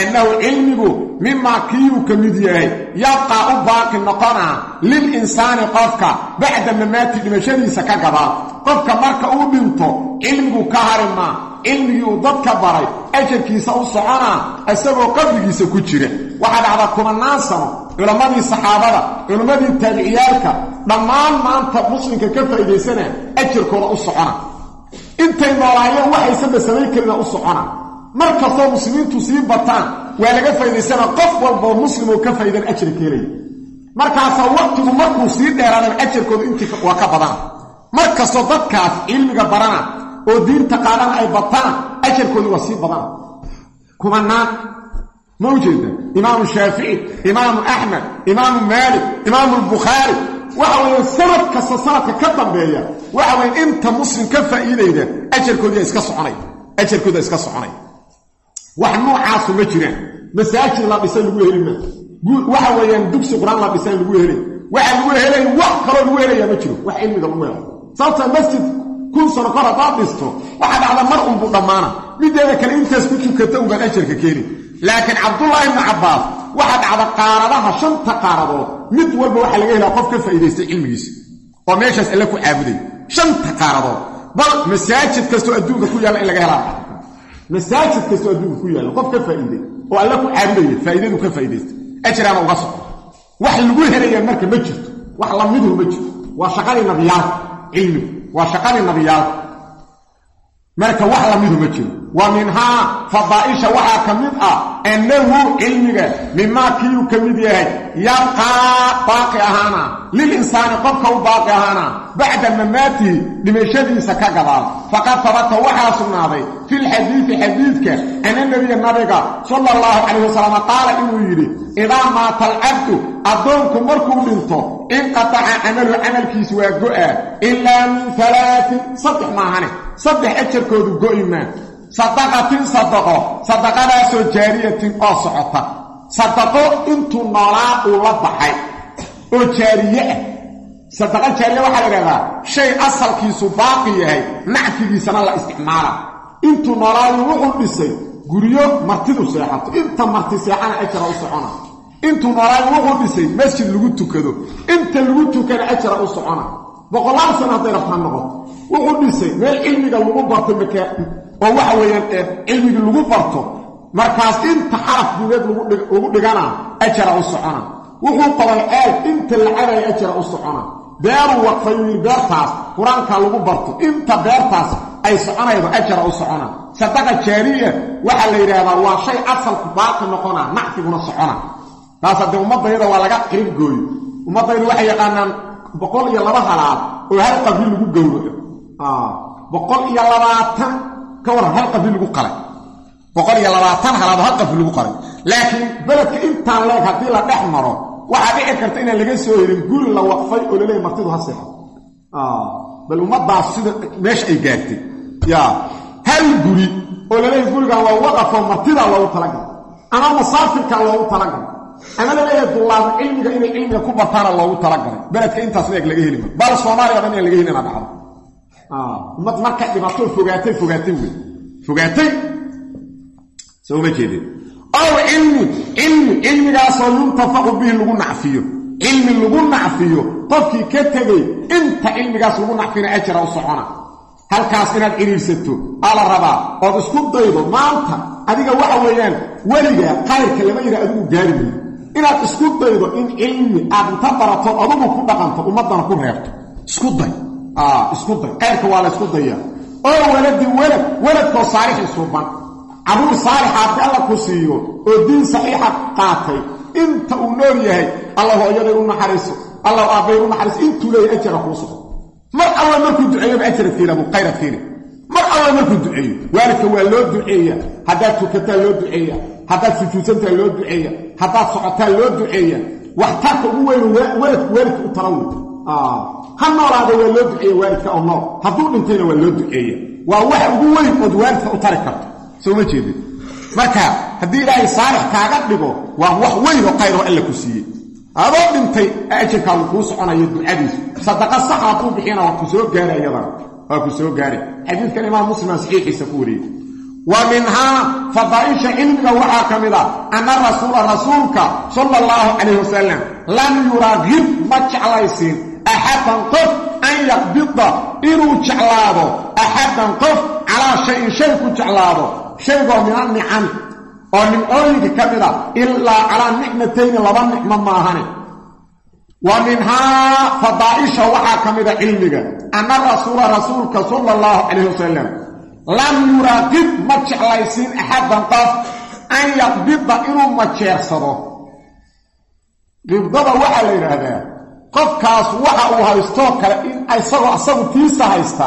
Annahu cilmigu mimaa kiiyuu ka mid yahay yabqaa u baaqi noqonaa lil insaani qofka bacda mamaati dhimashadiisa ka gadaal qofka marka uu dhinto cilmigu ka harimaa cilmigii uu dadka baray ajarkiisa u soconaa isagoo qabrigiisa ku jira. Waxaa dhacda kumanaan sano culammadii saxaabada culammadii taabiciyaalka dhammaan maanta muslimka ka faa'iidaysana ajarkooda u socona intay noolaayeen waxaysanba samayn karina u socona mar kastoo muslimiintu sii bataan waa laga faa'idaysana qof walboo muslimoo ka faa'idan ajar ka helaya markaasaa waqtigu markuu sii dheeraadana ajarkooda intii waa ka badana mar kastoo dadkaas cilmiga barana oo diinta qaadana ay bataan ajarkooda waa sii badana kumanaan ma ujeeda imaamu shaafici imaamu axmed imaamu maalik imaamu albukhaari waxa weeye sanad kasta sanadka ka dambeeya waxa weye inta muslim ka faa'iidayda ajarkoodii iska soconay ajarkooda iska soconay. Wax noocaasu ma jiraan. Masaajid la dhisay lagu heli ma. Waxa weeyaan dugsi qur'aan la dhisay lagu helay waxa lagu helay wax kaloo lagu helaya ma jiro. Wax cilmiga lagu helo. Sababta masjid kun sano kor haddaad dhisto waxaa dhacda mar unbu dhammaana. Mideeda kale intaas ku tukata unbaad ajarka keeni. Laakiin cabdullaahi ibnu cabbaas waxaa dhacda qaaradaha shanta qaaradood mid walba waxaa laga helaa qof ka faa'iidaystay cilmigiisa. Oo meeshaas alle ku caabuday. Shanta qaaradood. Bal masaajid kastoo adduunka ku yaalla in laga helaa. Masaajid kastoo adduunka ku yaalla qof ka faa'iiday oo alle ku caabudaya faa'iidadu ka faa'iidaystay ajraana uga soco wax lagu helaya marka ma jirto. Wax lamiduhu ma jirto. Waa shaqadii nabiyaalka cilmigu. Waa shaqadii nabiyaalka marka wax lamidu ma jiro. Wa minhaa fadaa'isha waxaa ka mid ah annahu cilmiga mimaa kiiyuu ka mid yahay yabqaa baaqi ahaana. Lil insaani qofka u baaqi ahaana bacda mamaatihi dhimashadiisa ka gadaal. Faqad tabata waxaa sugnaaday filxadiidi xadiidka ana nebiya nabiga sala allahu calayh wasalam qaala inuu yidhi idaa maata alcabdu addoonku markuu dhinto inqataca camalu camalkiisu waa go'a ilaa min alaatin saddex maahane saddex ajarkoodu go'i maa sadaqatin sadaqo sadaqadaasoo jaariyatin oo socota sadaqo intuu noolaa uu la baxay oo jaariye ah sadaqa jaariye waxaa la idhahdaa shay asalkiisu baaqi yahay nacfigiisana la isticmaala intuu noolaayu wuxuu dhisay guryo martidu seexato inta marti seexana ajara u socona intuu noolaayu wuxuu dhisay masjid lagu tukado inta lagu tukana ajara u socona. Boqolaal sano hadday rabtaan noqoto. Wuxuu dhisay meel cilmiga lagu barto oo waxa weeyaan cilmigii lagu barto markaas inta xaraf diineed lagu dhiganaa ajara u socona. Wuxuu qabay ceeb inta la cabaya ajara u socona. Beeruu waqfay wiil beertaas qur'aankaa lagu barto. Inta beertaas ay soconaydo ajara u socona. Sadaqa jaariya waxaa la yidhaahdaa waa shay asalku baaqi noqona nacfiguna socona taas haddee ummaddayada waa laga qirib gooyo. Ummaddayda waxay yaqaanaan boqol iyo laba halaad oo hal qabri lagu gowraco. Boqol iyo labaatan ka waran hal qabri lagu qalay. Boqol iyo labaatan halaad oo hal qabri lagu qalay. Laakiin beledka intaan leeg haddii la dhex maro waxaa dhici karta inaan laga soo helin guri la waqfay oo laleeyahy martidu ha seexo. Bal ummaddaas sida meesha ay gaartay. Yaa hal guri oo laleeyahy gurigan waa waqafoo martidaa loogu talagalay. Ama masaafirkaa loogu talagalay ama la leeyahay dullaabo cilmiga inay cilmiga ku bartaana loogu talagalay. Beledka intaas leeg laga heli ma. Bal soomaaliya dhan inaan laga helina dhacdo. Ummad marka dhibato fogaatay fogaatay wey. Fogaatay. Sooma jeedin. Ow cilmi cilmi cilmigaasoo yuntafaqu bihi lagu nacfiyo. Cilmi lagu nacfiyo. Qofkii ka tegey inta cilmigaas lagu nacfina ajara u socona. Halkaas inaad cidhiirsato aa la rabaa ood isku daydo maanta adiga waxa weeyaan weligaa qayrka lama yidha adigu gaari mayo inaad isku daydo in cilmi aad inta barato adugu ku dhaqanto ummaddana ku reebto. Isku day. Isku day. Qayrka waa la ysku dayaa oo waladi walad waladkoo saalixii suuban. Carruur saalixa haddii alla ku siiyo oo diin saxiixa qaatay. Inta uu nool yahay allah hooyaday u naxariiso. Allah aabbay u naxariiso. Intuu leeyahy ajara kuu socdo. Mar alla markuu duceeyoba ajarad keena buu qayrad keeni mar alla markuu duceeyo waalidka waa loo duceeya haddaad tukataa loo duceeya haddaad sujuudsantaa loo duceeya haddaad socotaa loo duceeya waxtarka ugu weynu waladku waalidka u tala wey ha noolaada waa loo duceeya waalidka oo nool. Hadduu dhintayna waa loo duceeya. Waa wax ugu weyn ood waalidka u tari karto. Soo ma jeedin? Marka haddii ilaahay saalix kaaga dhigo waa wax weyn oo qayroo alla ku siiyey. Adoo dhintay ajirkaagu kuu soconayo ducadiisu sadaqa saxa hadduu bixiyana waa ku soo gaara iyadana waa ku soo gaari xadiidkan imaam muslimaa saxiixiisa ku wariyey wa minhaa fadaa'isha cilmiga waxaa ka mid a anna rasuula rasuulka sala allahu calayh wasalam lam yuraagib ma jeclaysin. Axadan qof an yaqbida inuu jeclaado. Axadan qof calaa shayin shay ku jeclaado. Shaygoo min annicami oo nimcooyinka ka mid a ilaa calaa nicmatayni laba nicmo maahane wa minhaa fadaa'isha waxaa ka mida cilmiga. Anna rasuula rasuulka sala allahu calayh wasalam lam yuraaqib ma jeclaysiin axadan qof an yaqbida inuu majeersado. Qibdada waxaa la yidhaahdaa qofkaas waxa uu haystoo kale in isagoo asagu tiisa haysta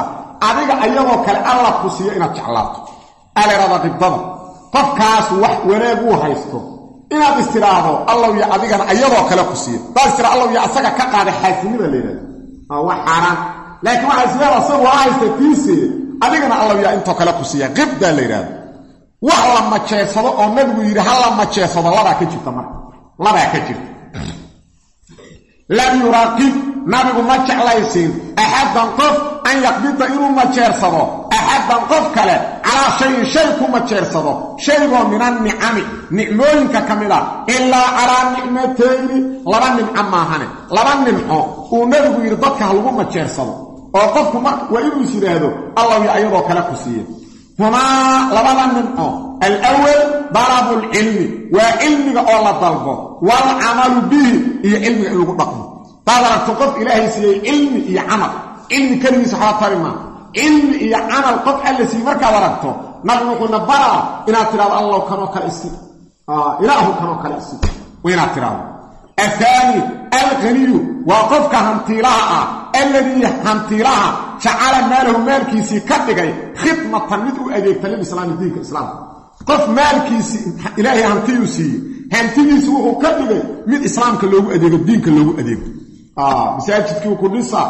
adiga ayagoo kale alla ku siiyo inaad jeclaato. Aa la yidhahdaa qibdada qofkaas wax wanaag uu haysto inaad istiraahdo allow yo adigana ayadoo kale ku siiyo. Daad istira allow yo asaga ka qaada xaasinima la yidhahda waa xaaraan. Laakiin waxaa isleeda asagu waa haysta tiisee adigana allow yaa intoo kale ku siiya qibdaa la yidhahda wax la majeersado oo nabigu yidhi ha la majeersado labaa ka jirta marka. Labaa ka jirta. Lam yuraaqib nabigu ma jeclaysiin axadan qof an yaqbida inuu majeersado axadan qof kale calaa shayin shay ku majeersado shaygoo min annicami nicmooyinka ka mid a ilaa calaa nicmatayni laba nimco maahane. Laba nimco uu nabigu yidhi dadka ha lagu majeersado oo qofku marka waa inuu is yidhaahdo allaw yo ayadoo kale ku siiya humaa labada nimco alwal dalabu lcilmi waa cilmiga oo la dalbo waalcamalu bihi iyo cilmiga in lagu dhaqmo. Daad aragto qof ilaahay siiyey cilmi iyo camal. Cilmi keligiisa waxba tari maa cilmi iyo camal qof alla siiyey markaad aragto nabigu wuxuuna baraa inaad tidhahdo allaw kanoo kale isi ilaahu kanoo kale isi inaad tidhahdo athaani alqaniyu waa qofka hantiilaha ah alladii hantiilaha jacala maalahu maalkiisii ka dhigay khidmatan mid u adeegta lilislaami diinka islaamka qof maalkiisii ilaahay hantiyuu siiyey hantidiisi wuxuu ka dhigay mid islaamka loogu adeego diinka loogu adeego masaajidkiiu ku dhisaa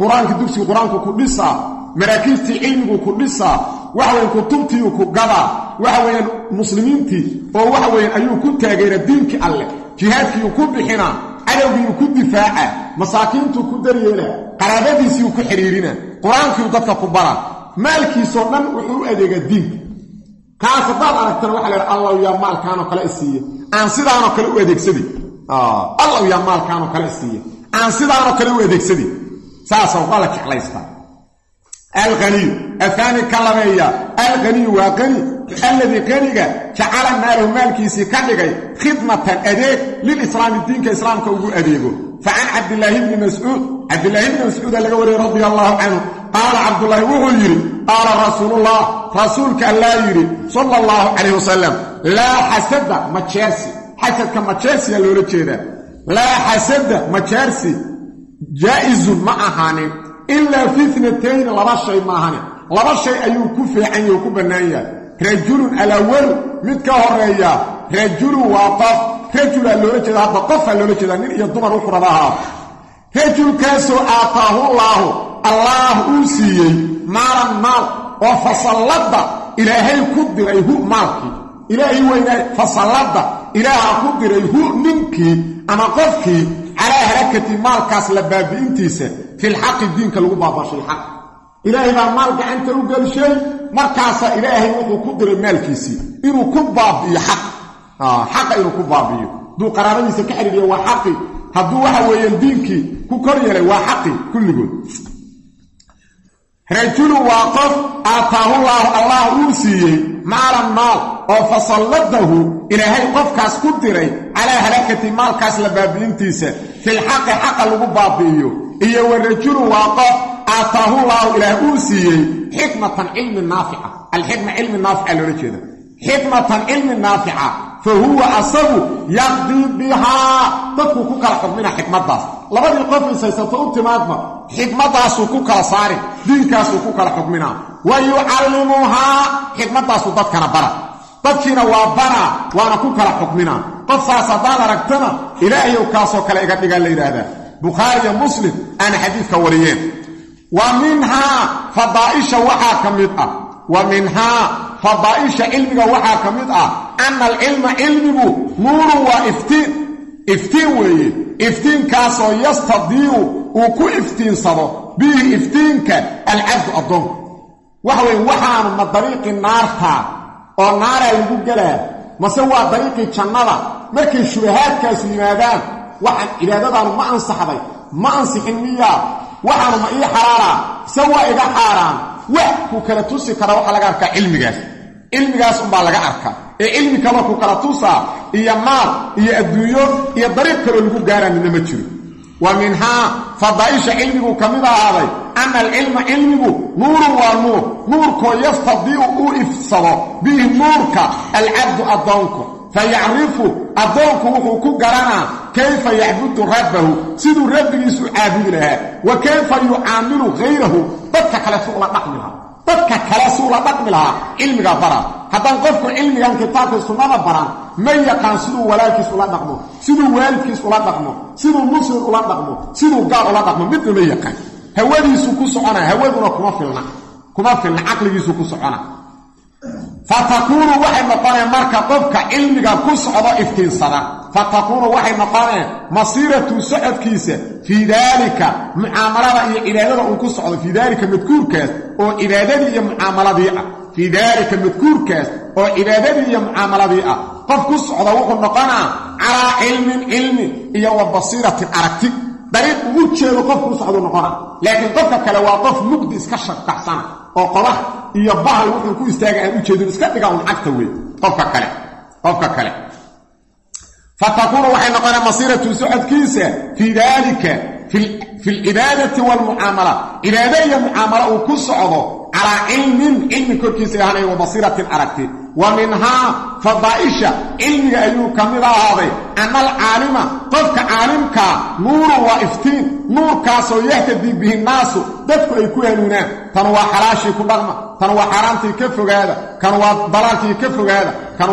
qur'aanka dugsigu qur'aanku ku dhisaa maraakiistii cilmiguu ku dhisaa waxaweyan kutubtiiu ku gadaa waxaweyaan muslimiintii oo waxaweyan ayuu ku taageera diinkii alleh jihaadkiiu ku bixinaa cadowgiiu ku difaaca masaakiintuu ku daryeela qaraabadiisiiu ku xidhiirina qur'aankiiu dadka ku bara maalkiisoo dhan wuxuu u adeegaa diinka kaas haddaad aragtana waxa la ydha allaw yaa maalkaanoo kale isiiya aan sidaanoo kale u adeegsadi. Allaw yaa maalkaanoo kale isiiya aan sidaanoo kale u adeegsadi. Saasa waa la jeclaystaa. Alqaniyu ahaani ka labeeya alqaniyu waa qani alladii qaniga jacala maalahu maalkiisii ka dhigay khidmatan adeeg lilislaami diinka islaamka ugu adeego fa can cabdilaahi bni mascuud cabdilaahi bni mascuuda laga wariyey radia allaahu canhu qaala cabdulaahi wuxuu yidhi qaala rasuulullah rasuulka allaa yidhi sala allahu calayh wasalam laa xasada majeersi xasadka majeersiyaa loola jeedaa laa xasada majeersi jaa'izun ma ahaanin ilaa fi tnatayni laba shay maahane laba shay ayuu ku fiican yahi oo ku bannaan yahay rajulun alawalu mid ka horreeya rajulun waa qof rajulaa loola jeeda hadda qofaa loola jeedaa nin iyo dumar wuxuu raba ahaa rajulkaasoo aataahullaahu allaah uu siiyey maalan maal oo fasalladda ilaahay ku diray hu maalkii. Ilaahay weynaa fasalladda ilaaha ku diray hu ninkii ama qofkii calaa harakati maalkaas la baabi'intiisa filxaqi diinka lagu baabashay xaq. Ilaahay baa maal gacanta u gelshay markaasaa ilaahay wuxuu ku diray maalkiisii inuu ku baabi'iyo xaq. Xaqa inuu ku baabi'iyo. Hadduu qaraabadiisa ka xidhiiriya waa xaqi. Hadduu waxa weeyaan diinkii ku kor yeelay waa xaqi kulligood. Rajulun waa qof aataahullaahu allah uu siiyey maalan maal oo fasalladahu ilaahay qofkaas ku diray calaa halakati maalkaas la baabi'intiisa. Filxaqi xaqa lagu baabi'iyo. Iyo wa rajulun waa qof aataahullaahu ilaah uu siiyey xikmatan cilmi naafica. Alxikma cilmi naafica loola jeeda xikmatan cilmi naafica. Fa huwa asagu yaqdii bihaa dadkuu ku kala xukmina xikmaddaas. Labadii qof ishaysato u timaadma xikmaddaasuu ku kala saari diinkaasuu ku kala xukminaa wa yucallimuhaa. Xikmaddaasuu dadkana bara. Dadkiina waa baraa waana ku kala xukminaa qofkaas haddaad aragtana ilaahayow kaasoo kale iga dhigaa la yidhaahdaa. Bukhaariyo muslim aana xadiidka wariyeen wa minhaa fadaa'isha waxaa ka mid ah. Wa minhaa fadaa'isha cilmiga waxaa ka mid ah. Anna alcilma cilmigu nuurun waa iftiin. Iftiin weeye. Iftiinkaasoo yastadiiru uu ku iftiinsado bihi iftiinka alcabdu addoonku. Waxa weye waxaanu ma dariiqii naartaa oo naaraa lagu gelaa mase waa dariiqii jannada. Markay shubahaadkaasu yimaadaan waxaan cibaadadaanu ma ansaxday ma ansixin miyaa waxaanu ma ii xalaalaa se iga xaaraan. Wax ku kala tusi kara waxaa laga arkaa cilmigaas. Cilmigaas umbaa laga arkaa. Ee cilmi kaloo ku kala tusaa iyo maal iyo adduunyo iyo dariiq kaloo lagu gaaraa ma jiro. Wa minhaa fadaa'isha cilmiguu ka mid ahaaday ana alcilma cilmigu nuurun waa nuur. Nuurkoo yaftadiu uu ifsado bihi nuurka alcabdu addoonku fayacrifu addoonku wuxuu ku garanaa kayfa yacbudu rabbahu siduu rabbigiisu caabudi lahaa wa kayfa yucaamilu hayrahu dadka kale su ula dhaqmi lahaa dadka kale su ula dhaqmi lahaa cilmiga bara haddaan qofku cilmigan kitaabka sunnada baran ma yaqaan siduu walaalkiis ula dhaqmo siduu waalidkiis ula dhaqmo siduu muslim ula dhaqmo siduu gaal ula dhaqmo midna ma yaqaan hawadiisu ku socona hawaduna kuma filna kuma filna caqligiisu ku socona fatakuunu waxay noqoneen marka qofka cilmiga ku socdo iftiinsada. Fatakuunu waxay noqoneen masiiratu socodkiisa fii daalika mucaamalada iyo cibaadada uu ku socdo. Fii daalika madkuurkaas oo cibaadadii iyo mucaamaladii ah fii daalika madkuurkaas oo cibaadadii iyo mucaamaladii ah qof ku socda wuxuu noqonaa calaa cilmin cilmi iyo wa basiiratin aragti. Dariiq uu u jeedo qofku u socdu noqona laakiin qofka kale waa qof mugdi iska shaqaxsana oo qodax iyo bahal wuxuu ku istaaga aan u jeedin iska dhiga un cagta wey qofka kale qofka kale. Fatakuunu waxay noqonaa masiiratu socodkiisa fii daalika fi lcibaadati waalmucaamala cibaado iyo mucaamalo uu ku socdo calaa cilmin cilmi korkiisa ahaanaya wa basiiratin aragti wa minhaa fadaa'isha. Cilmiga ayuu ka mid ahaaday. Ana alcaalima qofka caalimkaa nuurun waa iftiin. Nuurkaasoo yahtadii bihi naasu dadku ay ku hanuunaan. Tan waa xalaashii ku dhaqma. Tan waa xaaraantii ka fogaada. Kan waa dalaalkii ka fogaada. Kan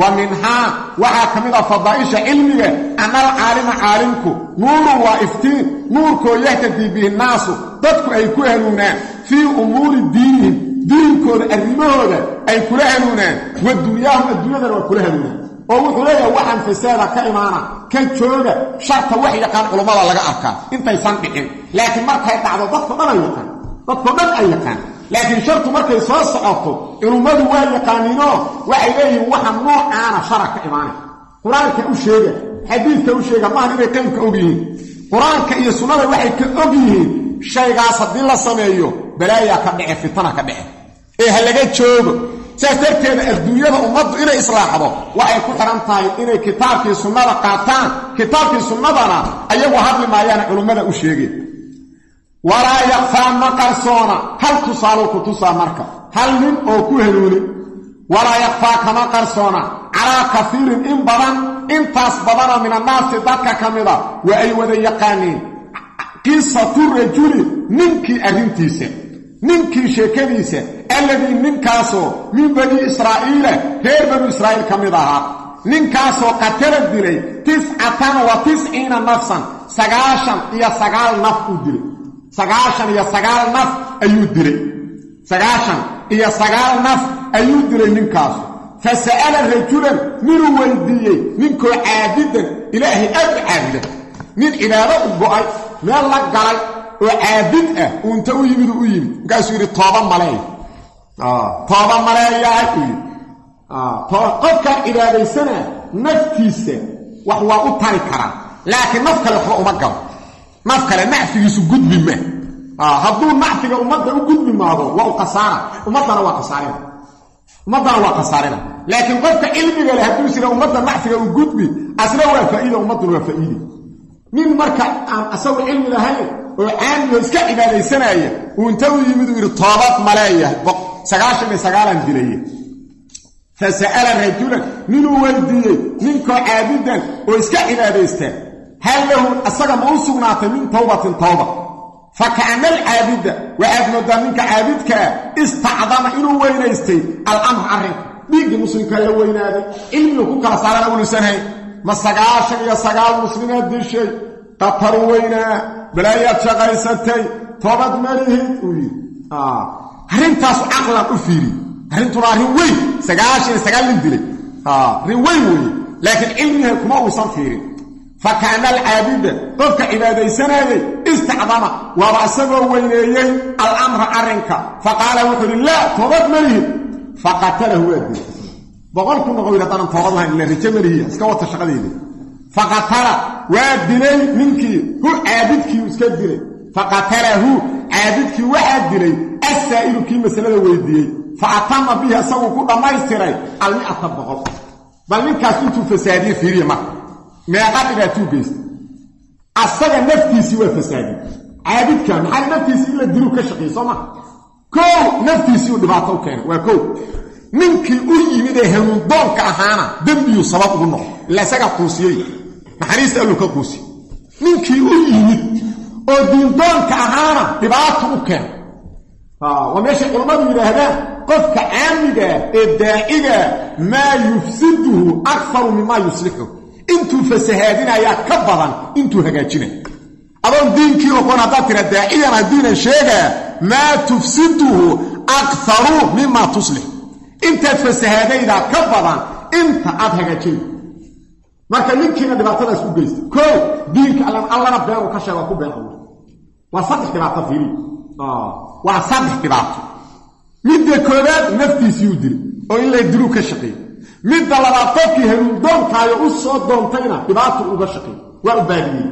wa minhaa waxaa ka mid ah fadaa'isha cilmiga ana alcaalima caalimku. Nuurun waa iftiin nuurkoo yahtadii bihi naasu dadku ay ku hanuunaan fii umuuri diinihim. Diinkooda arrimahooda ay kula hanuunaan. Wa dunyaahum adduunyadana waa kula hanuunaan. Oo wuxuu leeyahay waxaan fasaada ka imaana ka jooga sharta wax yaqaan culummada laga arkaa. Intaysan dhicin laakiin markay dhacdo dadko dhan ay yaqaan. Dadkoo dhan ay yaqaan laakiin shartu markay soo socoto culummadu waa yaqaaniinoo waxay leeyihiin waxa noocaana shara ka imaanay. Qur'aanka u sheega xadiidka u sheega maahan inay qaymka og yihiin. Qur'aanka iyo sunnada waxay ka og yihiin shaygaas haddii la sameeyo balaayaa ka dhece fitana ka dhece ee ha laga joogo. Saas darteeda adduunyada ummaddu inay islaaxdo waxay ku xidhan tahay inay kitaabkii sunnada qaataan. Kitaabkii sunnadana ayagu hadli maayaana culummada u sheegeen walaa yakfaa ma qarsoona. Hal tusaaluu ku tusaa marka. Hal nin oo ku hanuunin walaa yakfaa kama qarsoona. Calaa kafiirin in badan intaas badanoo min annaasi dadka ka mida waa ay wada yaqaaniin. Qisatu rajuli ninkii arrintiisa ninkii sheekadiisa alladii ninkaasoo min bani israa'iila reer banu israa'iil ka mid ahaa. Ninkaasoo qatala dilay tiscatan wa tisciina nafsan sagaashan iyo sagaal naf uu dilay sagaashan iyo sagaal naf ayuu dilay. Sagaashan iyo sagaal naf ayuu dilay ninkaasu fa sa'ala rajulan ninuu weydiiyey ninkoo caabidan ilaahay aad u caabida nin cibaado u go'ay meel la galay oo caabid ah uu inta u yimid u yimid. Markaasuu yidhi tooba maleey tooba maleeyahay uu yidhi. Qofkaan cibaadaysana naftiisa wax waa u tari karaa laakiin naf kale waxba uma galo naf kale nacfigiisu gudbi ma. Hadduu nacfiga ummadda u gudbi maado waa u ummaddana waa khasaarina. Ummaddana waa khasaarina. Laakiin qofka cilmiga leh hadduu sira ummadda nacfiga u gudbi asna waa faa'iida ummadduna waa faa'iide nin marka aan asagu cilmi lahayn oo caamiyo iska cibaadaysanaya uu inta u yimid uu toobad maleeyahay sagaashan iyo sagaalan dilaye. Fa sa'ala rajulan ninuu weydiiyey ninkoo caabidan oo iska cibaadaysta hal lahu asaga ma u sugnaatay min tawbatin tawba fa ka'ana alcaabida waxaad moodaa ninka caabidkaa istacdama inuu weynaystay alamr arrinka dhiiggii muslimkaa la weynaaday cilmigu ku kala saarana ulisanhay ma sagaashan iyo sagaal muslimiad dishay qataru weynaa balaayaad shaqaysatay toobad malihid uu yidhi arrintaasu caqlan u fiiri arrintuna arrin weyn sagaashan iyo sagaal nin dilay arrin weyn weeye laakiin cilmiha kuma uusan fiirin fa kaana alcaabida qofka cibaadaysanayay istacdama. Waaba isagoo weyneeyey alamra arrinka. Fa qaala wuxuu idhi laa toobad malihi fa qatalahu waa dilay boqol ku noqo yidhi haddaanan toobad lahayn ila raje malihiya iska wata shaqadeeda fa qatala waa dilay ninkii hu caabidkii iska dilay. Fa qatalahu caabidkii waxaa dilay assaa'ilu kii masalada weydiiyey. Fa atama bihi isaguu ku dhammaystiray. Almi'ata boqol. Bal ninkaas intuu fasaadiye fiiriya marka meeqa dhibaatuu geysta asaga naftiisii waa fasaadiye caabidka maxaa naftiisii in la diluu ka shaqeey soo maa kow naftiisii uu dhibaato u keenay waa kow. Ninkii u yimid ee hanuundoonka ahaana dembiyuu sabab ugu noqo ila isagaa quusiyey. Naxariista alluu ka quusiye ninkii u yimid oo diindoonka ahaana dhibaato u keenay. Waa meeshay culammadu yidhaahdaan qofka caamigaa ee daacigaa maa yufsiduhu akaru mimaa yuslixu intuu fasahaadinayaa ka badan intuu hagaajinaya adoon diinkii oqon haddaad tira daaciyan haddiinan sheegaa maa tufsiduhu akaru mimaa tuslix intaad fasahaadaydaa ka badan inta aad hagaajinay marka ninkiina dhibaatadaas u geysta. Koo diinka allana been uu ka sheega ku been waa saddex dhibaato fiiri. Waa saddex dhibaato. Midda koowaad naftiisiiu dilay oo in lay diluu ka shaqeey midda labaad qofkii hanuundoonkaayo u soo doontayna dhibaatu uga shaqeey waa u baadiyey.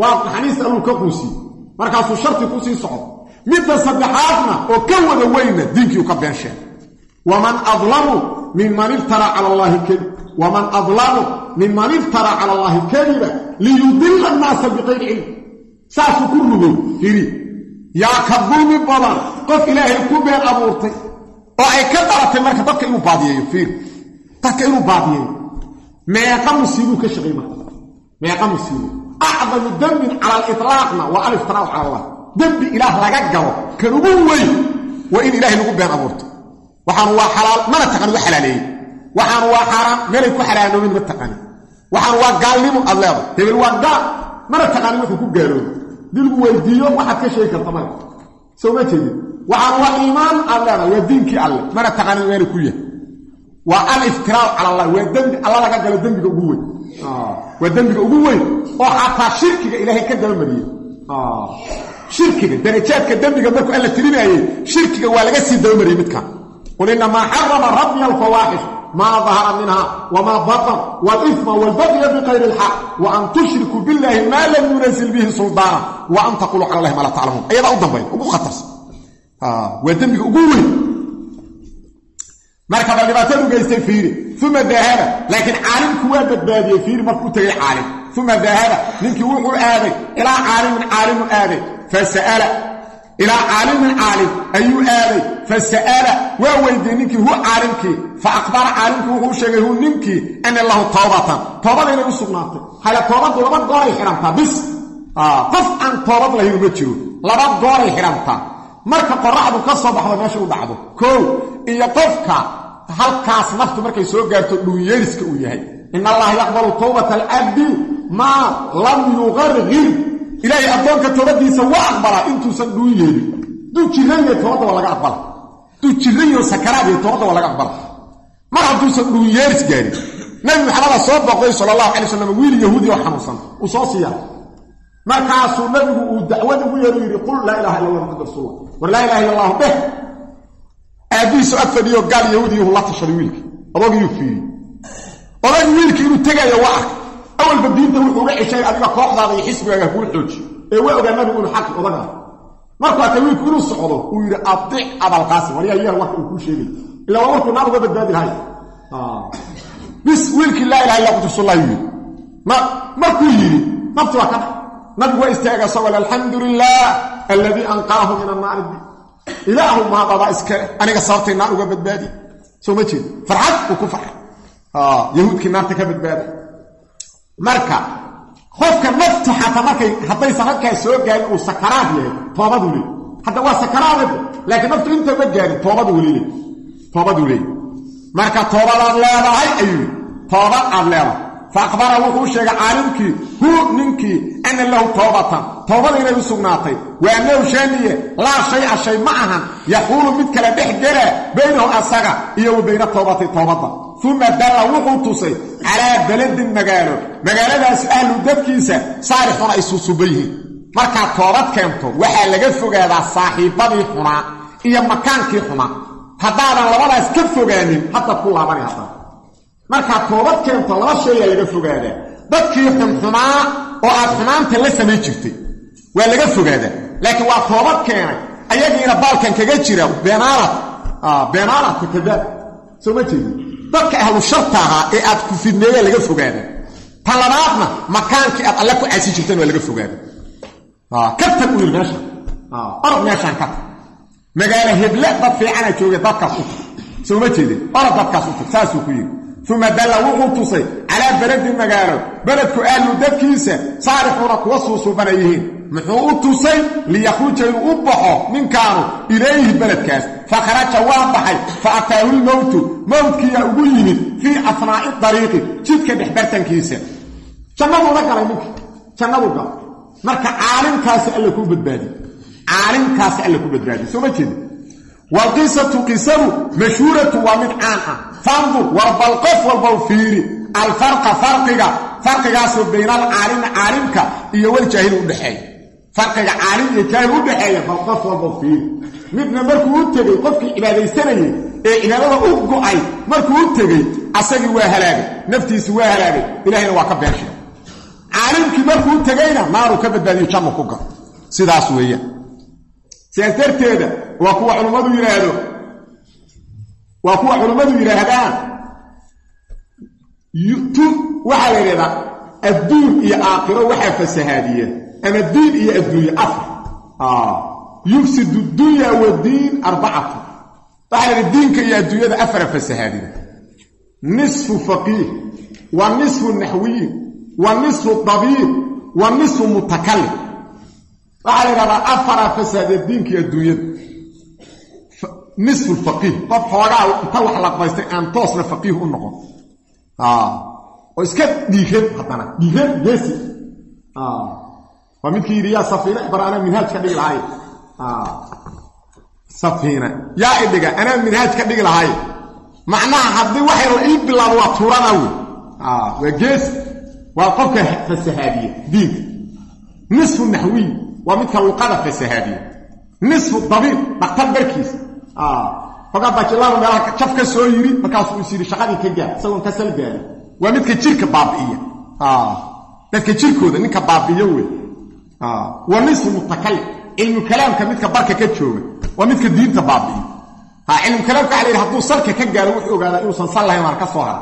Waa naxariista alluu ka quusiyey. Markaasuu sharti ku sii socdo. Midda saddexaadna oo ka wada weyna diinkiiu ka been waman adlamu minman iftaraa cala allaahi kadib. Waman adlamu minman iftaraa cala allaahi kadiba liyudilla annaasa biqayri cilm saasuu ku rugow hiri yaa ka dulmi badan qof ilaahay ku been abuurtay oo ay ka dhalatay marka dadka inuu baadiyeeyo fiir dadka inuu baadiyeeyo meeqa musiibuu ka shaqay marka meeqa musiibo acdamu dembin cala aliطlaaqna waa aliftiraau cala allah dembi ilaah laga galo kan ugu weyn waa in ilaahay lagu been abuurto waxaanu waa xalaal mana taqani u xalaaleeyey waxaanu waa xaaraan meelay ku xalaaloobin ma taqani waxaanu waa gaalnimo aad leedahay hebel waa mana taqani wuxuu ku gaalooba dii lagu weydiiyo waxaad ka sheegi karta male soo ma jeedin waxaanu waa iimaan aad leedahay waa diinkii alle mana taqanin meelay ku yahay waa aliftiraa cal allah waa dembi alla laga galo dembiga ugu weyn. Ah, waa dembiga ugu weyn oo xataa shirkiga ilaahay ka dabamariyey ah, shirkiga darajaadka dembiga markuu alla tirinaayey shirkiga waa laga sii dabamariyey midkaan qul inamaa xarama rabbiya alfawaaxish maa dahara minha wmaa baqan wاlifma wاlbaqya bikayr اlxaq waan tushrikuu biاllahi maa lam yunazil bihi suldaana waan taquluu cala allahi maa laa taclamuun ayadaa u dambayn ugu khatarsan. Ah, waa dembiga ugu weyn marka bal dhibaatadu geystay fiiri uma dahaba laakiin caalimku waa badbaadiyey fiiri markuu u tegay caalim. Uma dahaba ninkii wuxuu aaday ilaa caalimin caalimu aaday. Fasa'ala ilaa caalimin caalim ayuu aaday. Fasa'ala waa weydiiyey ninkii hu caalimkii. Fa aqbara caalimkii wuxuu u sheegay hu ninkii ana lahu toobatan toobada inay u sugnaatay. Haya toobaddu laba gooray xidhantaa bis. Qof aan toobad lahaynu ma jiro. Laba gooray xidhantaa marka qoraxdu ka soo baxdo meesha u dhacdo. Kow iyo qofka halkaas naftu markay soo gaarto dhuunyeeliska uu yahay. In allaha yaqbalu towbata alcabdi maa lam yuqargir ilaahay addoonka toobadiisa waa aqbalaa intuusan dhuun yeelin duu jiranya toobadda laga aqbala duu jiranyo sakaraadiya toobadda waa laga aqbala mar hadduusan dhuun yeelis gaarin nabi maxameda soo boqday sala allahu calay wasalam wiil yahuudi oo xanuunsan. Uu soo siiya markaasuu nabigu uu dacwad ugu yeeru yidhi qul laa ilaha illa allah maxamad rasuullah war laa ilaha illa allahu beh aabbihiisu ag fadhiyo gaal yahuudiyuhu la tashaday wiilkii odogiyuu fiiriyey odag wiilkii inuu tegaya waa ark awalba diinta wuxuu uga ceshay adiga kooxdaada iyo xisbigaaga kuu xooji ee waa ogaa nabigu inuu xaqi odagaa markuu arkay wiilku inuu socdo uu yidhi adic abalqaasim waryaa yeel warka uu kuu sheegay. Ila waa warkuu naar uga badbaadi lahay bis wiilkii laa ilaha illa qudusullah yuu yidhi. Markuu yidhi nafti waa ka nabigu waa istaaga isagoo alxamdu lilah alladii anqaahu min annaari ilaahu maadada iskale aniga sababtay naar uga badbaadi. Soo ma jeed. Farxad uu ku farxay. Yahuudkii naarta ka badbaaday marka qofka naftu xataa markay haddaysan halkaas soo gaarin uu sakaraad yahay toobaduu leey hadda waa sakaraadada laakiin naftu inta ma gaarin toobaduu leey toobaduu leey marka toobadaad leedahay ayuu toobad aad leedahay fa aqbara wuxuu u sheegay caalimkii hu ninkii ana lahu toobatan toobada inay u sugnaatay wa annahu shaaniye laa shay-a shay ma ahan yaxuulu mid kale dhex gela baynahu asaga iyo wa bayna toobati toobadda uma dalla wuxuu tusay calaa beledin magaalo magaaladaas ahlu dadkiisa saalixuna ay suusuba yihiin markaad toobad keento waxaa laga fogaadaa saaxiibadii xunaa iyo makaankii xunaa haddaadan labadaas ka fogaanin hadda ku laabani hadda markaad toobad keento laba sheeyaa laga fogaadaa dadkii xunxumaa oo aad xumaanta la samayn jirtay waa laga fogaadaa laakiin waa toobad keenay. Ayagiina baalkan kaga jira beenaalad beenaaladka kadaab soo ma jeedi dadka ahlu sharta ahaa ee aad ku fidneeya laga fogaada. Ta labaadna makaankii aad alle ku caasi jirtan waa laga fogaada. Ka tag u yiri meesha orod meeshaan ka. Magaalo heble dad fiicana jooga dadkaas u tag. Soo ma jeedin orod dadkaas u tag saasuu ku yidhi uma dalla wuxuu tusay calaa beledin magaalo beledku ahlu dadkiisa saalixuuna kuwa suusuubana yihiin muxuu u tusay liyakhruja inuu u baxo ninkaanu ilayhi beledkaas fakharaja waa baxay fa ataahu lmowtu mowtkiiyaa ugu yimid fii afnaa'i dariiqi jidka dhexbartankiisa jannaduu la galay ninka jannaduu galay marka caalimkaasi alla kuu badbaadi caalimkaasi alla ku badbaadi soo ma waalqisatu qisadu mashhuuratu waa mid caan ah fandur war bal qof walbow fiiri. Alfarqa farqiga farqigaasoo bayna alcaalimi caalimka iyo waljaahil u dhexeeya. Farqiga caalim iyo jaahil u dhexeeya bal qof walbow fiiri. Midna markuu u tegey qofkii cibaadaysanayey ee cibaadada u go'ay markuu u tegey asagii waa halaagay naftiisi waa halaagay ilahayna waa ka beenshay caalimkii markuu u tegayna naaruu ka badbaadiyo jannu ku waa kuwa culummadu yidhaahdo waa kuwa culummadu yidhaahdaan. Waxaa la yidhahdaa adduun iyo aakhiro waxaa fasahaadiya. Ama diin iyo adduunye afar. Yufsidu dunya wadiin arbacatu. Waxaa la yidhaha diinka iyo adduunyada afara fasahaadiya nisfu faqiih wa nisfu naxwiyin wa nisfu dabiib wa nisfu mutakalim waxaa la yidhahdaa afara fasahaadiya diinka iyo adduunyada nisfu faqiih. Qof xoogaa inta wax laqbaystay aan toosna faqiih u noqon. Oo iska dhiiran haddana. Dhiiran geesi waa midkii yidhi yaa safiina bar anaa minhaaj ka dhigi lahay. Safiina yaa idhiga anaa minhaaj ka dhigi lahay. Macnaha haddii waxaynu ii bilaabo waa tuurana wey waa geesi waa qofka fasahaadiye diinka nisfu naxwiy waa midka luqada fasahaadiye. Nisfu dabiib dhaktar barkiisa fogaa bajilaanu meelaha jaf ka soo yiri markaasuu is yidhi shaqadii ka gaar isagoon ka sal gaari waa midka jirka baabi'iya. Dadka jirkooda ninka baabi'iyo wey. Waa nisfu mutakalim cilmu kalaamka midka barka ka jooga waa midka diinta baabi'iyo cilmu kalaamka waxa la yidhi hadduu salka ka gaaro wuxuu ogaadaa inuusan sal lahayn waan ka soo hara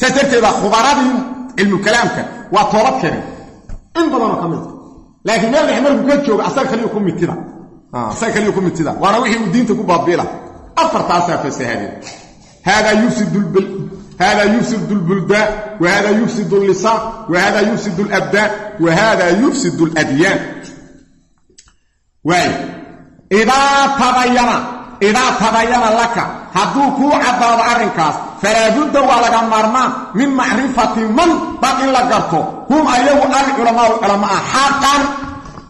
saas darteeda khubaradii cilmu kalaamka waa toobad keenay in badanoo ka mid laakiin meel dhex markuu ka jooga asaga kaliyu ku mitida asaga kaliyu ku mitida waana wixii uu diinta ku baabiila afartaasaa fasahaadeen haadaa yufsidu hada yufsid اlbuldaan whada yufsid اlisaan whada yufsid اlabdaan whada yufsid اladyaan waay idaa tabayana idaa tabayana laka hadduu kuu caddaado arrinkaas falaabudda waa laga maarmaan min macrifati man dad in la garto hum ayagu alculamaau culamaa xaqan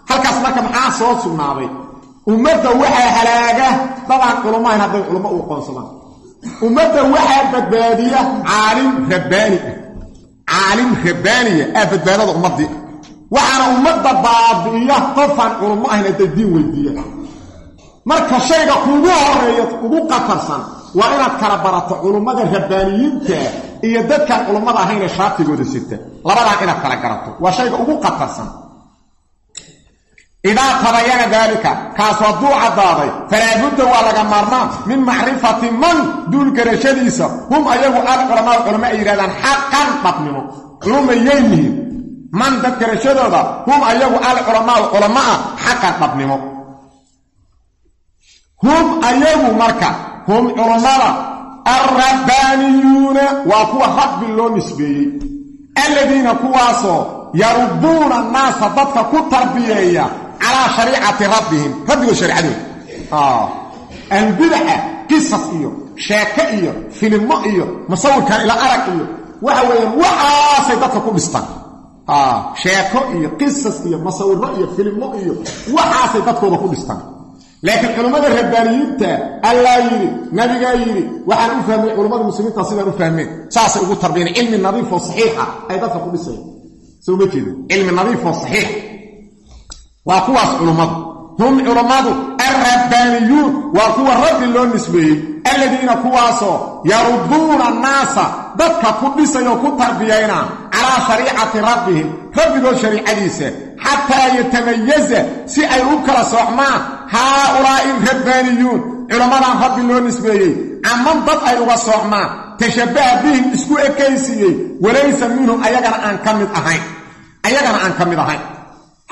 halkaas marka maxaa soo sugnaaday Ummadda waxaa halaaga dadaan culamahayn hadday culamo u qoonsadaan ummadda waxaa badbaadiya caalim rabbaani ah. Caalim rabbaaniya aa badbaadada ummaddii waxaana ummadda baabi'iya qofaan culummo ahayn hadday diin weydiiya marka shayga kuugu horreeya ugu qatarsan waa inaad kala barato culummada rabbaaniyiinta iyo dadkaan culummada ahaynee shaatigooda sita. Labadaa inaad kala garato. Waa shayga ugu qatarsan idaa tabayana daalika kaasu hadduu caddaaday falaabudda waa laga maarmaan min macrifati man duul garashadiisa hum ayagu alculamaau culamo ay yidhahdaan xaqan dhabnimo culumayay yihiin man dad garashadooda hum ayagu alculamaau culamaa xaqan dhabnimo hum ayagu marka hum culummada alrabbaaniyuuna waa kuwa rabbi loo nisbeeyey alladiina kuwaasoo yarubuuna annaasa dadka ku tarbiyeeya calaa shariicati rabbihim rabbigood shariicadooda albidaca qisas iyo sheeke iyo filimo iyo musawirkan ila arag iyo waxa weeyaan waxaasay dadka ku dhistaan. Sheeko iyo qisas iyo musawiro iyo filimo iyo waxaasay dadkooda ku dhistaan. Laakiin culummada rabbaaniyiinta allaa yidhi nabigaa yidhi waxaan u fahmay culummada muslimiinta sidaan u fahmeen. Saasay ugu tarbiyeen cilmi nadiif oo saxiixa ay dadka ku dhisayaan soo ma jeeda waa kuwaas culummadu hum culummadu alrabbaaniyuun waa kuwa rabbi loo nisbeeyey. Alladiina kuwaasoo yarudduuna annaasa. Dadka ku dhisayoo ku tarbiyayna calaa shariicati rabbihim. Rabbigood shariicadiisa. Xataa yatamayaza si ay u kala socmaan haaulaa'i rabbaaniyuun. Culammadan rabbi loo nisbeeyey. Caman dad ay uga socmaan tashabbaha bihim isku ekaysiiyey. Walaysa minhum ayagana aan ka mid ahayn. Ayagana aan ka mid ahayn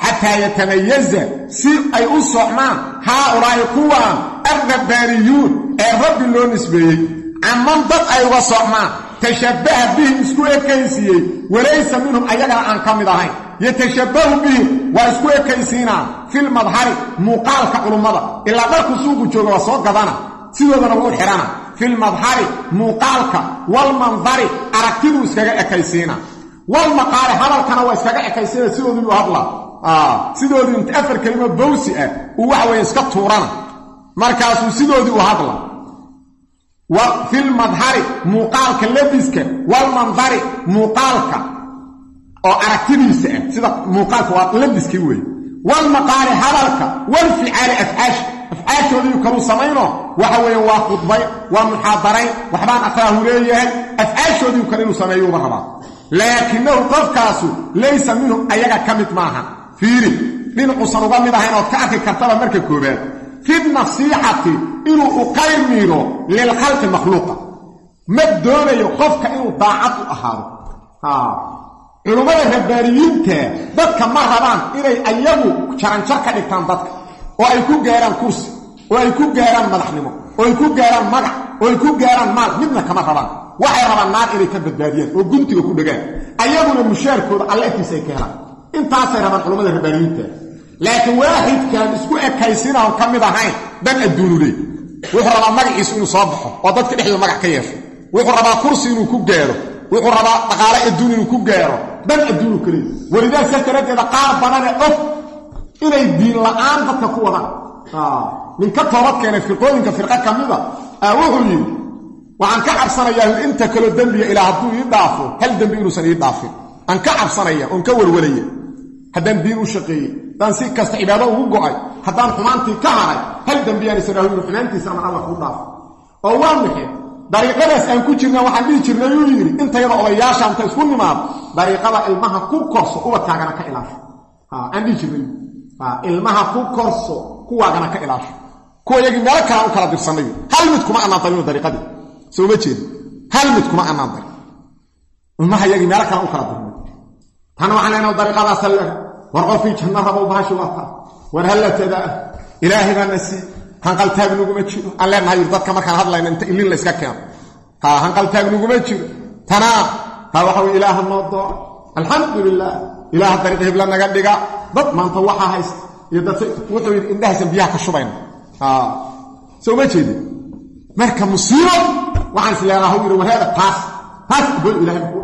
xataa yatamayaza si ay u socmaan haaulaa'i kuwaan alrabbaaniyuun ee rabbi loo nisbeeyey caman dad ay uga socmaan tashabbaha bihim isku ekaysiiyey walaysa minhum ayagana aan ka mid ahayn yatashabbahu bihim waa isku ekaysiinaa filmadhari muuqaalka culummada ilaa dharku suuqu jooga waa soo gadana sidoodana wuu xihana filmadhari muuqaalka walmandari aragtiduu iskaga ekaysiina walmaqaali hadalkana waa iskaga ekaysiina sidoodii u hadla sidoodii int afar kelimo bawsi ah uu waxa weeye iska tuurana. Markaasuu sidoodii u hadla. Filmadhari muuqaalka labiska walmandari muuqaalka oo aragtidiisa ah. Sida muuqaalka waa labiskii weeye walmaqaali hadalka walficaali afcaash. Afcaashoodiiu kaluu samayno waxa weeye waa khudbay waa muxaadarayn waxbaan akraahu leeyahay. Afcaashoodiiu kale inuu sameeyuuba rabaa. Laakinahu qofkaasu laysa minhum ayaga ka mid maaha fiiri dhinacuusan uga mid ahayn ood ka arki kartaba marka koobaad fi nasiixati inuu u qayr miiro lilkhalqi makhluuqa. Ma doonayo qofka inuu daacad u ahaado. Culummada rabbaaniyiinta dadka ma rabaan inay ayagu jaranjar ka dhigtaan dadka oo ay ku gaaraan kursi oo ay ku gaaraan madaxnimo oo ay ku gaaraan magac oo ay ku gaaraan maal midna kama rabaan. Waxay rabaan naar inay ka badbaadiyaan oo guntiga ku dhagaan. Ayaguna mushaarkooda agtiisa ay ka intaasay rabaan culummada rabbaaniyiinta. Laakiin waaxidkaan isku ekaysinahon ka mid ahayn dan adduunu leey wuxuu rabaa magaciisu inuu soo baxo oo dadka dhexdooda magac ka yeesho. Wuxuu rabaa kursi inuu ku gaaro wuxuu rabaa dhaqaale adduun inuu ku gaaro dan adduunu kaleey welidaas saas qaar badane og inay diin la'aan dadka ku wadaan. Nin ka toobad keenay firqooyinka firqo ka mida wuxuu yidhi waxaan ka cabsanayaa inta kaloo dembiga ilaa hadduu ii dhaafo hal dembi inuusan ii dhaafin. Aan ka cabsanaya oon ka welwelaya haddaan diin u shaqeeyey haddaan si kasta cibaado ugu go'ay haddaan xumaantii ka haray hal dembiyaan israahu yiri xumaantiisa ama alla kuu dhaafo oo waa maxay dariiqadaas aan ku jirna waxaan dhihi jirnay uu yidhi intayada odayaasha inta isku nimaado dariiqada ilmaha ku korso ubadkaagana ka ilaasho. Aan dhihi jirnay ilmaha ku korso kuwaagana ka ilaasho. Kuwa yagii meelo kalaan u kala dirsanay hal mid kuma annaan darino dariiqadii. Soo ma jeedi hal mid kuma annaan darin ilmaha yagii meelo kalaan u kala dirnay. Tana waxaan leenaha dariiqadaas war qofkii janno rabo bahashi waa taa war hallatada ilaahay baana sii. Hanqaltaag nuguma jiro. Aan leenahay dadka markaan hadlayna inta ilin layska keeno. Ha hanqaltaag nuguma jiro. Tanaa ha waxa wey ilaaha noo doora alxamdu lilah ilaaha dariiq hibla naga dhiga. Dad maanta waxaa haysta. Iyo dad wuxuu yidhi indhahaysan biyaha ka shubayna. Soo ma jeedin marka musiibo waxaan is leenaha hu yidhi wareeda taas taas goy ilahay makuu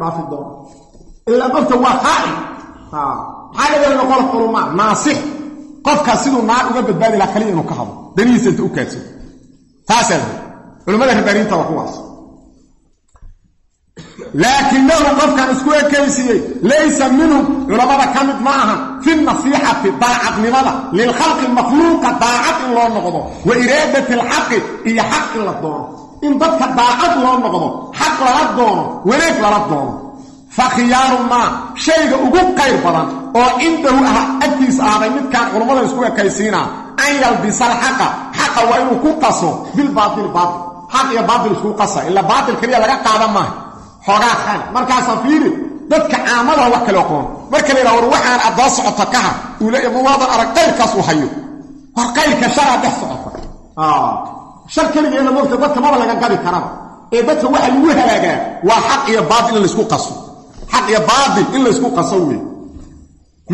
waa maxaa laga noqon qulumaa naasix. Qofkaas siduu naar uga badbaadi laha kaliya inuu ka hado. Danihiisa inta u kaadsado taasaa la culimmada rabbaaniinta waa kuwaas. Laakinahu qofkan isku ekaysiiyey laysa minhum. Culammada ka mid ma ahan. Fi nasiixati daacadnimada. Lilkhalqi makhluuqa daacad in loo noqdo. Wa iraadati alxaqi iyo xaq in la doono. In dadka daacad loo noqdo xaq lala doono wanaag lala doono fa khiyaaru maa shayga ugu qayr badan oo cindahu ah agtiisa ahday midkaan culummada isku ekaysiinaa an yalbisa alxaqa. Xaqa waa inuu ku qaso bilbaaili baail xaq iyo baatil isku qasa. Ilaa baatil keliya laga qaadan maaha. Xoogaa khan markaasaa fiiri dadka caamadaha wax kale aqoon. Marka la yidhaha war waxaan addoo socota ka har uu leeya mawaadan arag qayrkaas hayo. War qayrka sharaa dhex socota. Shar keligeena moogta dadka maba laga gabi karaba. Ee dadka waxa lagu halaagaa waa xaq iyo baatil in laysku qaso xaq iyo baatil in laysku qaso wey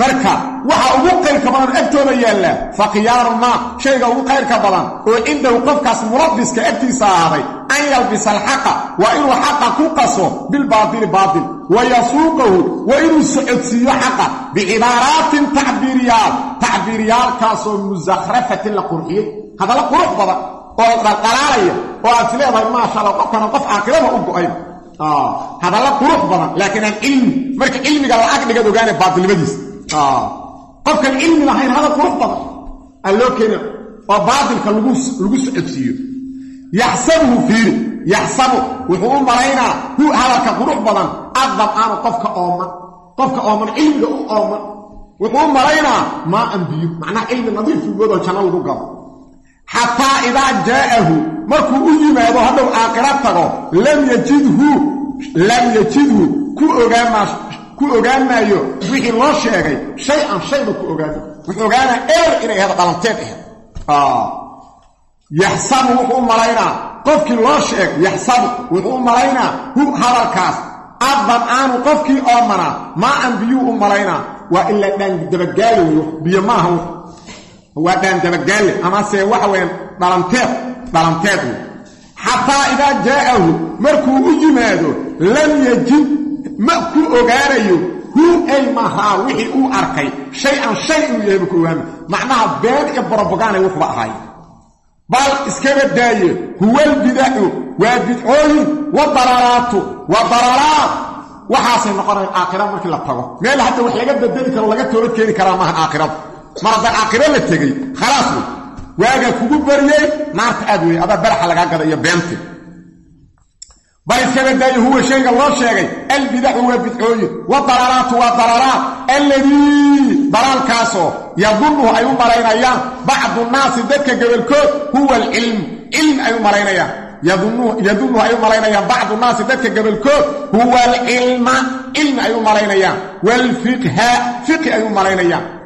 marka waxa ugu qayrka badan agtooda yaallaa fa khiyaaru maa shayga ugu qayrka badan oo cindahu qofkaas mulabiska agtiisa ahaaday an yalbisa alxaqa waa inuu xaqa ku qaso bilbaatili baatil wa yasuuqahu waa inuu socodsiiyo xaqa bicibaaraatin tacbiiriyaal tacbiiriyaalkaasoo musakhrafatin la qurxiyey hadalla qurux badan oo dhaldhalaalaya oo aad is leedahay maasha qofkana qof caaqilada u go'ay hadalla qurux badan laakiin aan cilmi marka cilmiga lacag dhigaad ogaana baatilnimadiisa qofkan cilmi lahayn hadal qurux badan aa loo keena oo baatilka lagu socodsiiyo yaxsabuhu fiiri yaxsabu wuxuu u malaynaa hu hadalka qurux badan addam-aanu qofka ooman qofka ooman cilmiga u ooman wuxuu u malaynaa maa ambiyo macnaha cilmi nadiifugoodo janno lagu galo xataa idaa jaa'ahu markuu u yimaado hadhow aakhiro tago lam yajidhu lam yajidhu ku ogaan maayo wixii loo sheegay shay an shayba ku ogaano wuxuu ogaanaa eer inay ahdo dhalanteed ahayd yaxsabu wuxuu u malaynaa qofkii loo sheeg yaxsabu wuxuu u malaynaa hu hadalkaas addam-aanu qofkii oomanaa maa an biyuu u malaynaa waa ilaa dhaan biyo maaha waa dhaan dabagaale amase waxa weyaan dhalanteed dhalanteed. Wey xataa idaa jaa'ahu markuu u yimaado lam yajid ma ku ogaanayo hu ay mahaa wixii uu arkay. Shay an shay inuu yahay ma ku ogaana macnaha been iyo borobogaanay wuxuba ahaay bal iskaba daaye huwalbidacu waa bidcooyin wa dalalaatu wa dalalaat waxaasay noqonayan aakhira markii la tago. Meel hadda wax laga bedeli karo laga toobad keeni karaa maahan aakhirada mar haddaan la tegey khalaas wey. Waagaa kugu bariyey naarta aad wey adaa baraxa lagaa gada iyo beenti bal iskaba daaye huwa shayga loo sheegay albidacu waa bidcooyin wa dalalaatu waa dalalaat alladii dalaalkaasoo yadunnuhu ay u malaynayaan bacdu nnaasi dadka gobolkood huwa alcilmu cilmi ay u malaynayaan. Yadunnuhu ay u malaynayaan bacdu nnaasi dadka gobolkood huwa alcilma cilmi ay u malaynayaan. Waalfiqha fiqhi ay u malaynayaan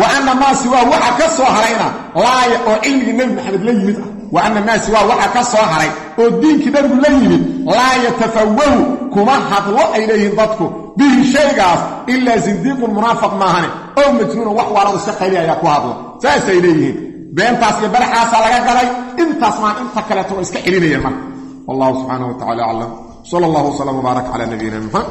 wa anna maa siwaa waxa ka soo harayna laaya oo cilmigii nebi maxamed la yimid. Ah wa anna maa siwaa waxa ka soo haray oo diinkii nabigu la yimid. Laa yatafawahu kuma hadlo ay leeyihiin dadku. Bihi shaygaas ilaa sindiiqun munaafiq maahane ow majnuuna wax waaladu iska qayli ayaa ku hadla. Saasay leeyihiin. Beentaas iyo baraxaasaa laga galay. Intaas maan inta kaleeto waa iska celinayeen marka. Wallahu subxaanahu wa tacala aclam sala allahu wslam wbaarak cala nabiyina muxamed